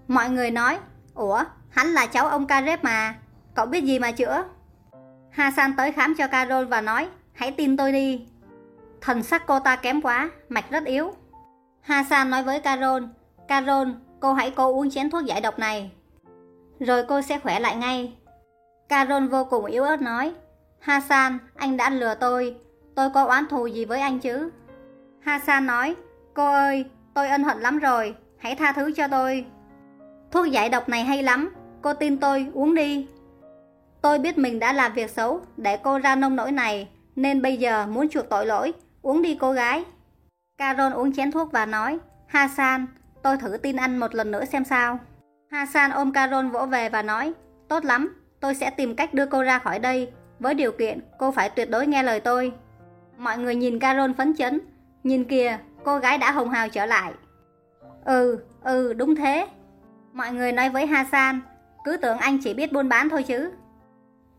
Mọi người nói, ủa, hắn là cháu ông Kareb mà, cậu biết gì mà chữa? Hasan tới khám cho Carol và nói, hãy tin tôi đi. Thần sắc cô ta kém quá, mạch rất yếu. Hasan nói với Carol, Carol, cô hãy cố uống chén thuốc giải độc này. Rồi cô sẽ khỏe lại ngay. Carol vô cùng yếu ớt nói, Hasan, anh đã lừa tôi, tôi có oán thù gì với anh chứ? Hasan nói, cô ơi, tôi ân hận lắm rồi, hãy tha thứ cho tôi. Thuốc giải độc này hay lắm, cô tin tôi, uống đi. Tôi biết mình đã làm việc xấu để cô ra nông nỗi này, nên bây giờ muốn chuộc tội lỗi, Uống đi cô gái. Carol uống chén thuốc và nói, Hassan, tôi thử tin anh một lần nữa xem sao. Hassan ôm Carol vỗ về và nói, tốt lắm, tôi sẽ tìm cách đưa cô ra khỏi đây, với điều kiện cô phải tuyệt đối nghe lời tôi. Mọi người nhìn Carol phấn chấn, nhìn kìa, cô gái đã hồng hào trở lại. Ừ, ừ, đúng thế. Mọi người nói với Hassan, cứ tưởng anh chỉ biết buôn bán thôi chứ.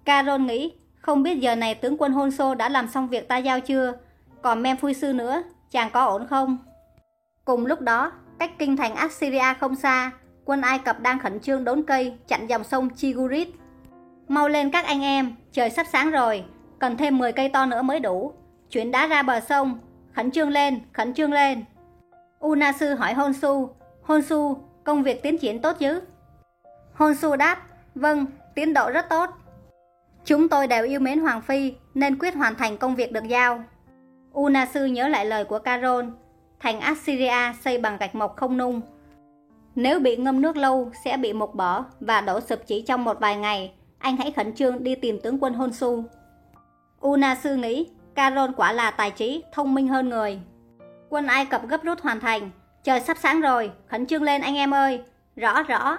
Carol nghĩ, không biết giờ này tướng quân hôn xô đã làm xong việc ta giao chưa, còn Mem Phui Sư nữa, chàng có ổn không? Cùng lúc đó, cách kinh thành Assyria không xa, quân Ai Cập đang khẩn trương đốn cây chặn dòng sông Chigurit. Mau lên các anh em, trời sắp sáng rồi, cần thêm 10 cây to nữa mới đủ. Chuyển đá ra bờ sông, khẩn trương lên, khẩn trương lên. Una sư hỏi Hôn Su, Hôn Su, công việc tiến triển tốt chứ? Hôn Su đáp, vâng, tiến độ rất tốt. Chúng tôi đều yêu mến Hoàng Phi nên quyết hoàn thành công việc được giao. Una sư nhớ lại lời của Carol, thành Assyria xây bằng gạch mộc không nung. Nếu bị ngâm nước lâu sẽ bị mục bỏ và đổ sụp chỉ trong một vài ngày, anh hãy khẩn trương đi tìm tướng quân Hôn Su. Una sư nghĩ Carol quả là tài trí, thông minh hơn người. Quân Ai Cập gấp rút hoàn thành, trời sắp sáng rồi, khẩn trương lên anh em ơi, rõ rõ.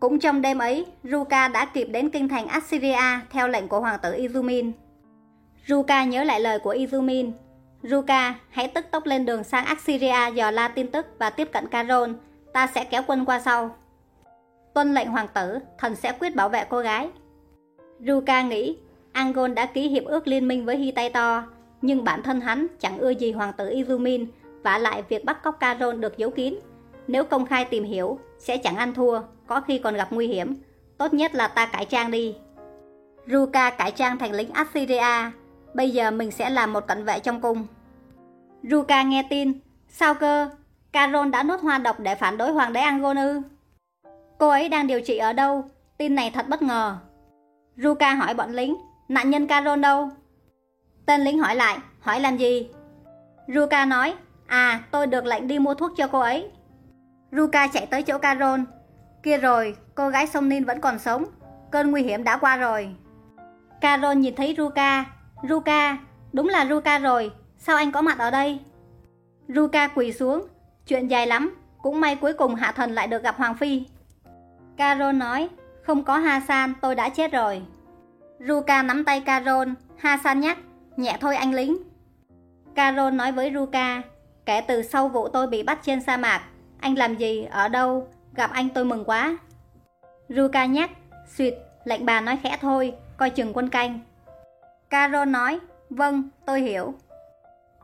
Cũng trong đêm ấy, Ruka đã kịp đến kinh thành Assyria theo lệnh của hoàng tử Izumin. Ruka nhớ lại lời của Izumin. Ruka, hãy tức tốc lên đường sang Assyria dò la tin tức và tiếp cận Caron. Ta sẽ kéo quân qua sau. Tuân lệnh hoàng tử, thần sẽ quyết bảo vệ cô gái. Ruka nghĩ, Angon đã ký hiệp ước liên minh với Hitaito, nhưng bản thân hắn chẳng ưa gì hoàng tử Izumin và lại việc bắt cóc Caron được giấu kín. Nếu công khai tìm hiểu, sẽ chẳng ăn thua, có khi còn gặp nguy hiểm. Tốt nhất là ta cải trang đi. Ruka cải trang thành lính Assyria, Bây giờ mình sẽ làm một cận vệ trong cung Ruka nghe tin Sao cơ Caron đã nốt hoa độc để phản đối hoàng đế Angon ư Cô ấy đang điều trị ở đâu? Tin này thật bất ngờ. Ruka hỏi bọn lính Nạn nhân Caron đâu? Tên lính hỏi lại Hỏi làm gì? Ruka nói À tôi được lệnh đi mua thuốc cho cô ấy. Ruka chạy tới chỗ Caron Kia rồi cô gái sông Nin vẫn còn sống Cơn nguy hiểm đã qua rồi. Caron nhìn thấy Ruka Ruka, đúng là Ruka rồi, sao anh có mặt ở đây? Ruka quỳ xuống, chuyện dài lắm, cũng may cuối cùng hạ thần lại được gặp Hoàng Phi. Carol nói, không có Hasan tôi đã chết rồi. Ruka nắm tay Carol, Hasan nhắc, nhẹ thôi anh lính. Carol nói với Ruka, kể từ sau vụ tôi bị bắt trên sa mạc, anh làm gì, ở đâu, gặp anh tôi mừng quá. Ruka nhắc, suyệt, lệnh bà nói khẽ thôi, coi chừng quân canh. Carol nói, vâng, tôi hiểu.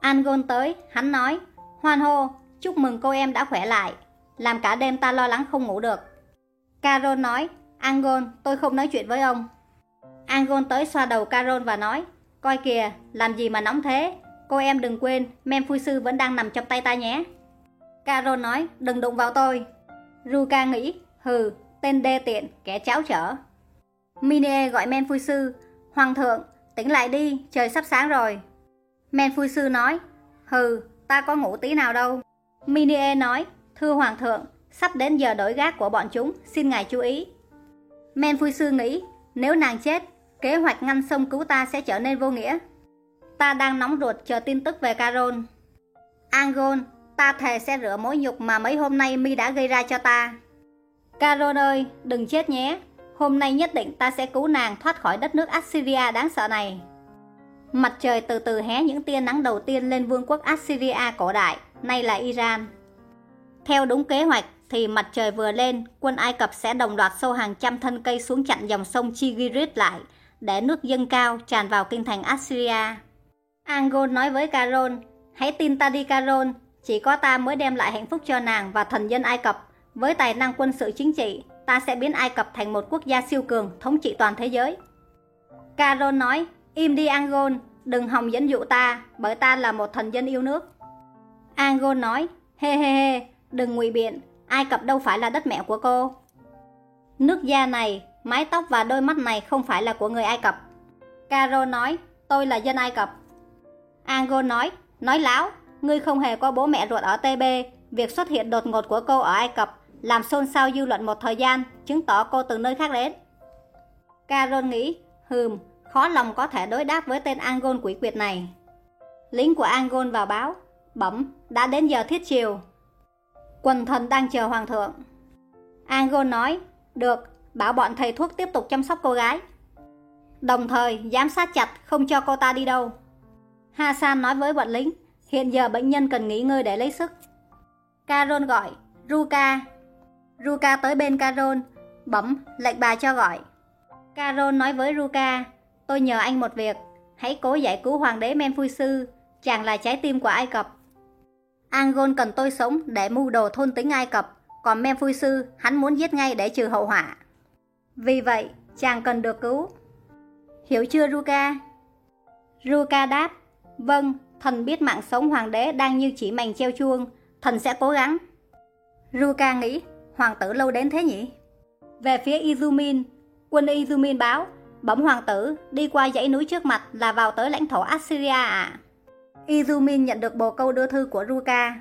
Angon tới, hắn nói, hoan hô, chúc mừng cô em đã khỏe lại. Làm cả đêm ta lo lắng không ngủ được. Carol nói, Angon, tôi không nói chuyện với ông. Angon tới xoa đầu Carol và nói, coi kìa, làm gì mà nóng thế. Cô em đừng quên, sư vẫn đang nằm trong tay ta nhé. Carol nói, đừng đụng vào tôi. Ruka nghĩ, hừ, tên đê tiện, kẻ cháo trở. Minie gọi sư, Hoàng thượng, Tỉnh lại đi, trời sắp sáng rồi. Sư nói, hừ, ta có ngủ tí nào đâu. Minie nói, thưa Hoàng thượng, sắp đến giờ đổi gác của bọn chúng, xin ngài chú ý. Men Phui Sư nghĩ, nếu nàng chết, kế hoạch ngăn sông cứu ta sẽ trở nên vô nghĩa. Ta đang nóng ruột chờ tin tức về Carol. Angon, ta thề sẽ rửa mối nhục mà mấy hôm nay mi đã gây ra cho ta. Carol ơi, đừng chết nhé, Hôm nay nhất định ta sẽ cứu nàng thoát khỏi đất nước Assyria đáng sợ này. Mặt trời từ từ hé những tia nắng đầu tiên lên vương quốc Assyria cổ đại, nay là Iran. Theo đúng kế hoạch thì mặt trời vừa lên, quân Ai Cập sẽ đồng loạt sâu hàng trăm thân cây xuống chặn dòng sông Tigris lại, để nước dâng cao tràn vào kinh thành Assyria. Angon nói với Caron, hãy tin ta đi Caron, chỉ có ta mới đem lại hạnh phúc cho nàng và thần dân Ai Cập, với tài năng quân sự chính trị, ta sẽ biến Ai Cập thành một quốc gia siêu cường, thống trị toàn thế giới. Caron nói, im đi Angon, đừng hòng dẫn dụ ta, bởi ta là một thần dân yêu nước. Angon nói, hê hê hê, đừng ngụy biện, Ai Cập đâu phải là đất mẹ của cô. Nước da này, mái tóc và đôi mắt này không phải là của người Ai Cập. Caro nói, tôi là dân Ai Cập. Angon nói, nói láo, ngươi không hề có bố mẹ ruột ở TB, việc xuất hiện đột ngột của cô ở Ai Cập làm xôn xao dư luận một thời gian, chứng tỏ cô từ nơi khác đến. Carol nghĩ, hừm, khó lòng có thể đối đáp với tên Angon quỷ quyệt này. lính của Angon vào báo, bẩm, đã đến giờ thiết chiều. Quần thần đang chờ hoàng thượng. Angon nói, được, bảo bọn thầy thuốc tiếp tục chăm sóc cô gái. Đồng thời giám sát chặt không cho cô ta đi đâu. Hassan nói với bọn lính, hiện giờ bệnh nhân cần nghỉ ngơi để lấy sức. Carol gọi, Ruka. Ruka tới bên Carol, bấm, lệnh bà cho gọi. Carol nói với Ruka, tôi nhờ anh một việc, hãy cố giải cứu hoàng đế Sư, chàng là trái tim của Ai Cập. Angon cần tôi sống để mưu đồ thôn tính Ai Cập, còn Sư hắn muốn giết ngay để trừ hậu họa. Vì vậy, chàng cần được cứu. Hiểu chưa Ruka? Ruka đáp, vâng, thần biết mạng sống hoàng đế đang như chỉ mảnh treo chuông, thần sẽ cố gắng. Ruka nghĩ, hoàng tử lâu đến thế nhỉ? Về phía Izumin, quân Izumin báo, bấm hoàng tử, đi qua dãy núi trước mặt là vào tới lãnh thổ Assyria à? Izumin nhận được bồ câu đưa thư của Ruka.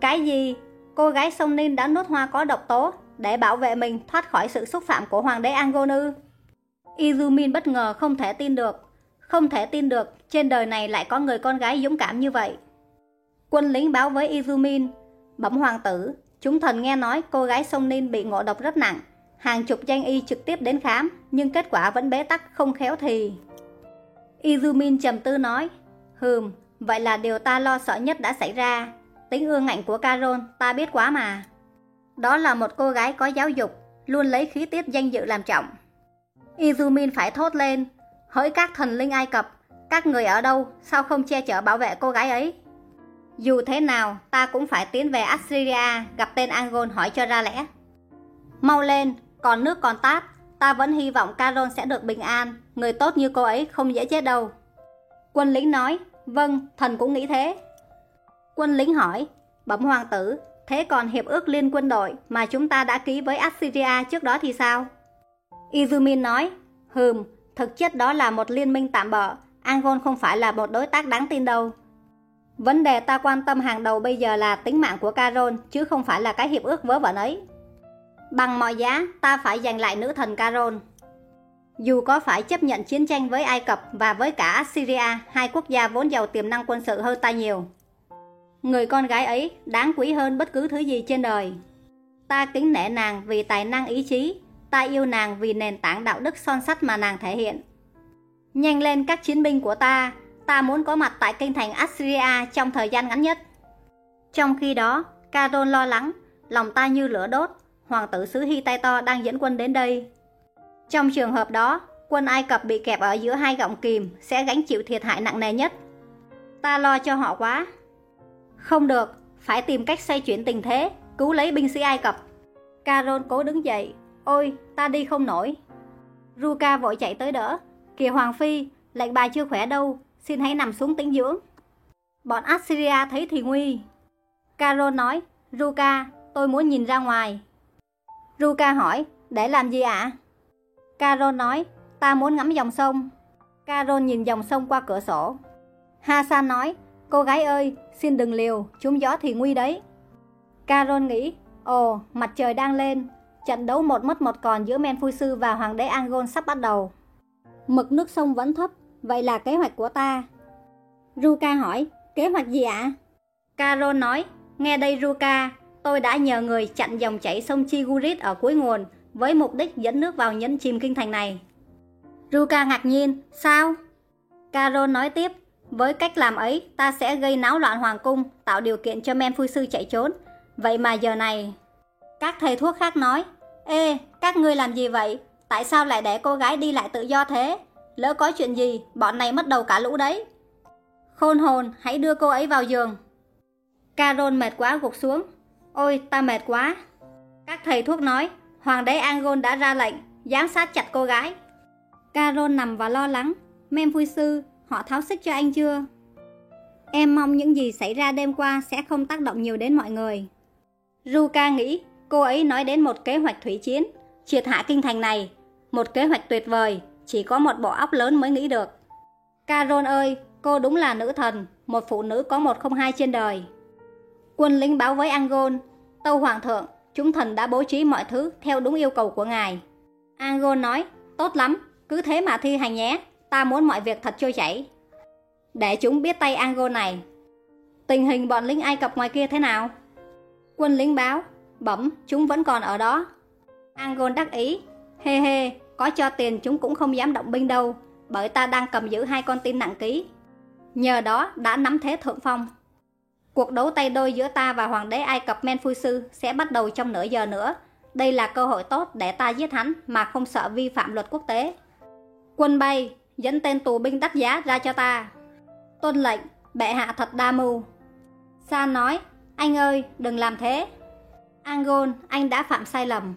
Cái gì? Cô gái sông Nin đã nuốt hoa có độc tố để bảo vệ mình thoát khỏi sự xúc phạm của hoàng đế Angonu. Izumin bất ngờ không thể tin được. Không thể tin được trên đời này lại có người con gái dũng cảm như vậy. Quân lính báo với Izumin, bẩm hoàng tử, chúng thần nghe nói cô gái sông Nin bị ngộ độc rất nặng. Hàng chục danh y trực tiếp đến khám, nhưng kết quả vẫn bế tắc không khéo thì. Izumin trầm tư nói, Hừm, vậy là điều ta lo sợ nhất đã xảy ra. Tính ương ngạnh của Carol ta biết quá mà. Đó là một cô gái có giáo dục, luôn lấy khí tiết danh dự làm trọng. Izumin phải thốt lên, hỡi các thần linh Ai Cập, các người ở đâu, sao không che chở bảo vệ cô gái ấy? Dù thế nào, ta cũng phải tiến về Assyria gặp tên Angon hỏi cho ra lẽ. Mau lên, còn nước còn tát, ta vẫn hy vọng Carol sẽ được bình an, người tốt như cô ấy không dễ chết đâu. Quân lính nói, vâng, thần cũng nghĩ thế. Quân lính hỏi, bẩm hoàng tử, thế còn hiệp ước liên quân đội mà chúng ta đã ký với Assyria trước đó thì sao? Izumin nói, hừm, thực chất đó là một liên minh tạm bợ, Angon không phải là một đối tác đáng tin đâu. Vấn đề ta quan tâm hàng đầu bây giờ là tính mạng của Carol, chứ không phải là cái hiệp ước vớ vẩn ấy. Bằng mọi giá, ta phải giành lại nữ thần Carol. Dù có phải chấp nhận chiến tranh với Ai Cập và với cả Assyria, hai quốc gia vốn giàu tiềm năng quân sự hơn ta nhiều. Người con gái ấy đáng quý hơn bất cứ thứ gì trên đời. Ta kính nể nàng vì tài năng ý chí, ta yêu nàng vì nền tảng đạo đức son sắt mà nàng thể hiện. Nhanh lên các chiến binh của ta, ta muốn có mặt tại kinh thành Assyria trong thời gian ngắn nhất. Trong khi đó, Caron lo lắng, lòng ta như lửa đốt, hoàng tử xứ Hy tay to đang dẫn quân đến đây. Trong trường hợp đó, quân Ai Cập bị kẹp ở giữa hai gọng kìm sẽ gánh chịu thiệt hại nặng nề nhất. Ta lo cho họ quá. Không được, phải tìm cách xoay chuyển tình thế, cứu lấy binh sĩ Ai Cập. Caron cố đứng dậy, ôi, ta đi không nổi. Ruka vội chạy tới đỡ, kìa Hoàng Phi, lệnh bà chưa khỏe đâu, xin hãy nằm xuống tĩnh dưỡng. Bọn Assyria thấy thì nguy. Caron nói, Ruka, tôi muốn nhìn ra ngoài. Ruka hỏi, để làm gì ạ? À? Carol nói, ta muốn ngắm dòng sông. Carol nhìn dòng sông qua cửa sổ. Hasan nói, cô gái ơi, xin đừng liều, trúng gió thì nguy đấy. Carol nghĩ, ồ, mặt trời đang lên, trận đấu một mất một còn giữa Men Phui Sư và Hoàng đế Angol sắp bắt đầu. Mực nước sông vẫn thấp, vậy là kế hoạch của ta. Ruka hỏi, kế hoạch gì ạ? À? Nói, nghe đây Ruka, tôi đã nhờ người chặn dòng chảy sông Chigurit ở cuối nguồn với mục đích dẫn nước vào nhấn chìm kinh thành này. Ruka ngạc nhiên, sao? Caron nói tiếp, với cách làm ấy, ta sẽ gây náo loạn hoàng cung, tạo điều kiện cho men phu sư chạy trốn. Vậy mà giờ này... Các thầy thuốc khác nói, Ê, các ngươi làm gì vậy? Tại sao lại để cô gái đi lại tự do thế? Lỡ có chuyện gì, bọn này mất đầu cả lũ đấy. Khôn hồn, hãy đưa cô ấy vào giường. Carol mệt quá gục xuống. Ôi, ta mệt quá. Các thầy thuốc nói, Hoàng đế Angol đã ra lệnh, giám sát chặt cô gái. Carol nằm và lo lắng. Mem vui sư, họ tháo xích cho anh chưa? Em mong những gì xảy ra đêm qua sẽ không tác động nhiều đến mọi người. Ruka nghĩ cô ấy nói đến một kế hoạch thủy chiến, triệt hạ kinh thành này. Một kế hoạch tuyệt vời, chỉ có một bộ óc lớn mới nghĩ được. Carol ơi, cô đúng là nữ thần, một phụ nữ có một không hai trên đời. Quân lính báo với Angol Tâu Hoàng thượng, chúng thần đã bố trí mọi thứ theo đúng yêu cầu của ngài. Angon nói, tốt lắm, cứ thế mà thi hành nhé, ta muốn mọi việc thật trôi chảy. để chúng biết tay Angon này. Tình hình bọn lính Ai Cập ngoài kia thế nào? Quân lính báo, bẩm, chúng vẫn còn ở đó. Angon đắc ý, hê hê, có cho tiền chúng cũng không dám động binh đâu, bởi ta đang cầm giữ hai con tin nặng ký. Nhờ đó đã nắm thế thượng phong. Cuộc đấu tay đôi giữa ta và hoàng đế Ai Cập Menfusu sẽ bắt đầu trong nửa giờ nữa. Đây là cơ hội tốt để ta giết hắn mà không sợ vi phạm luật quốc tế. Quân bay, dẫn tên tù binh đắt giá ra cho ta. Tôn lệnh, bệ hạ thật đa mưu. Sa nói, anh ơi, đừng làm thế. Angon, anh đã phạm sai lầm.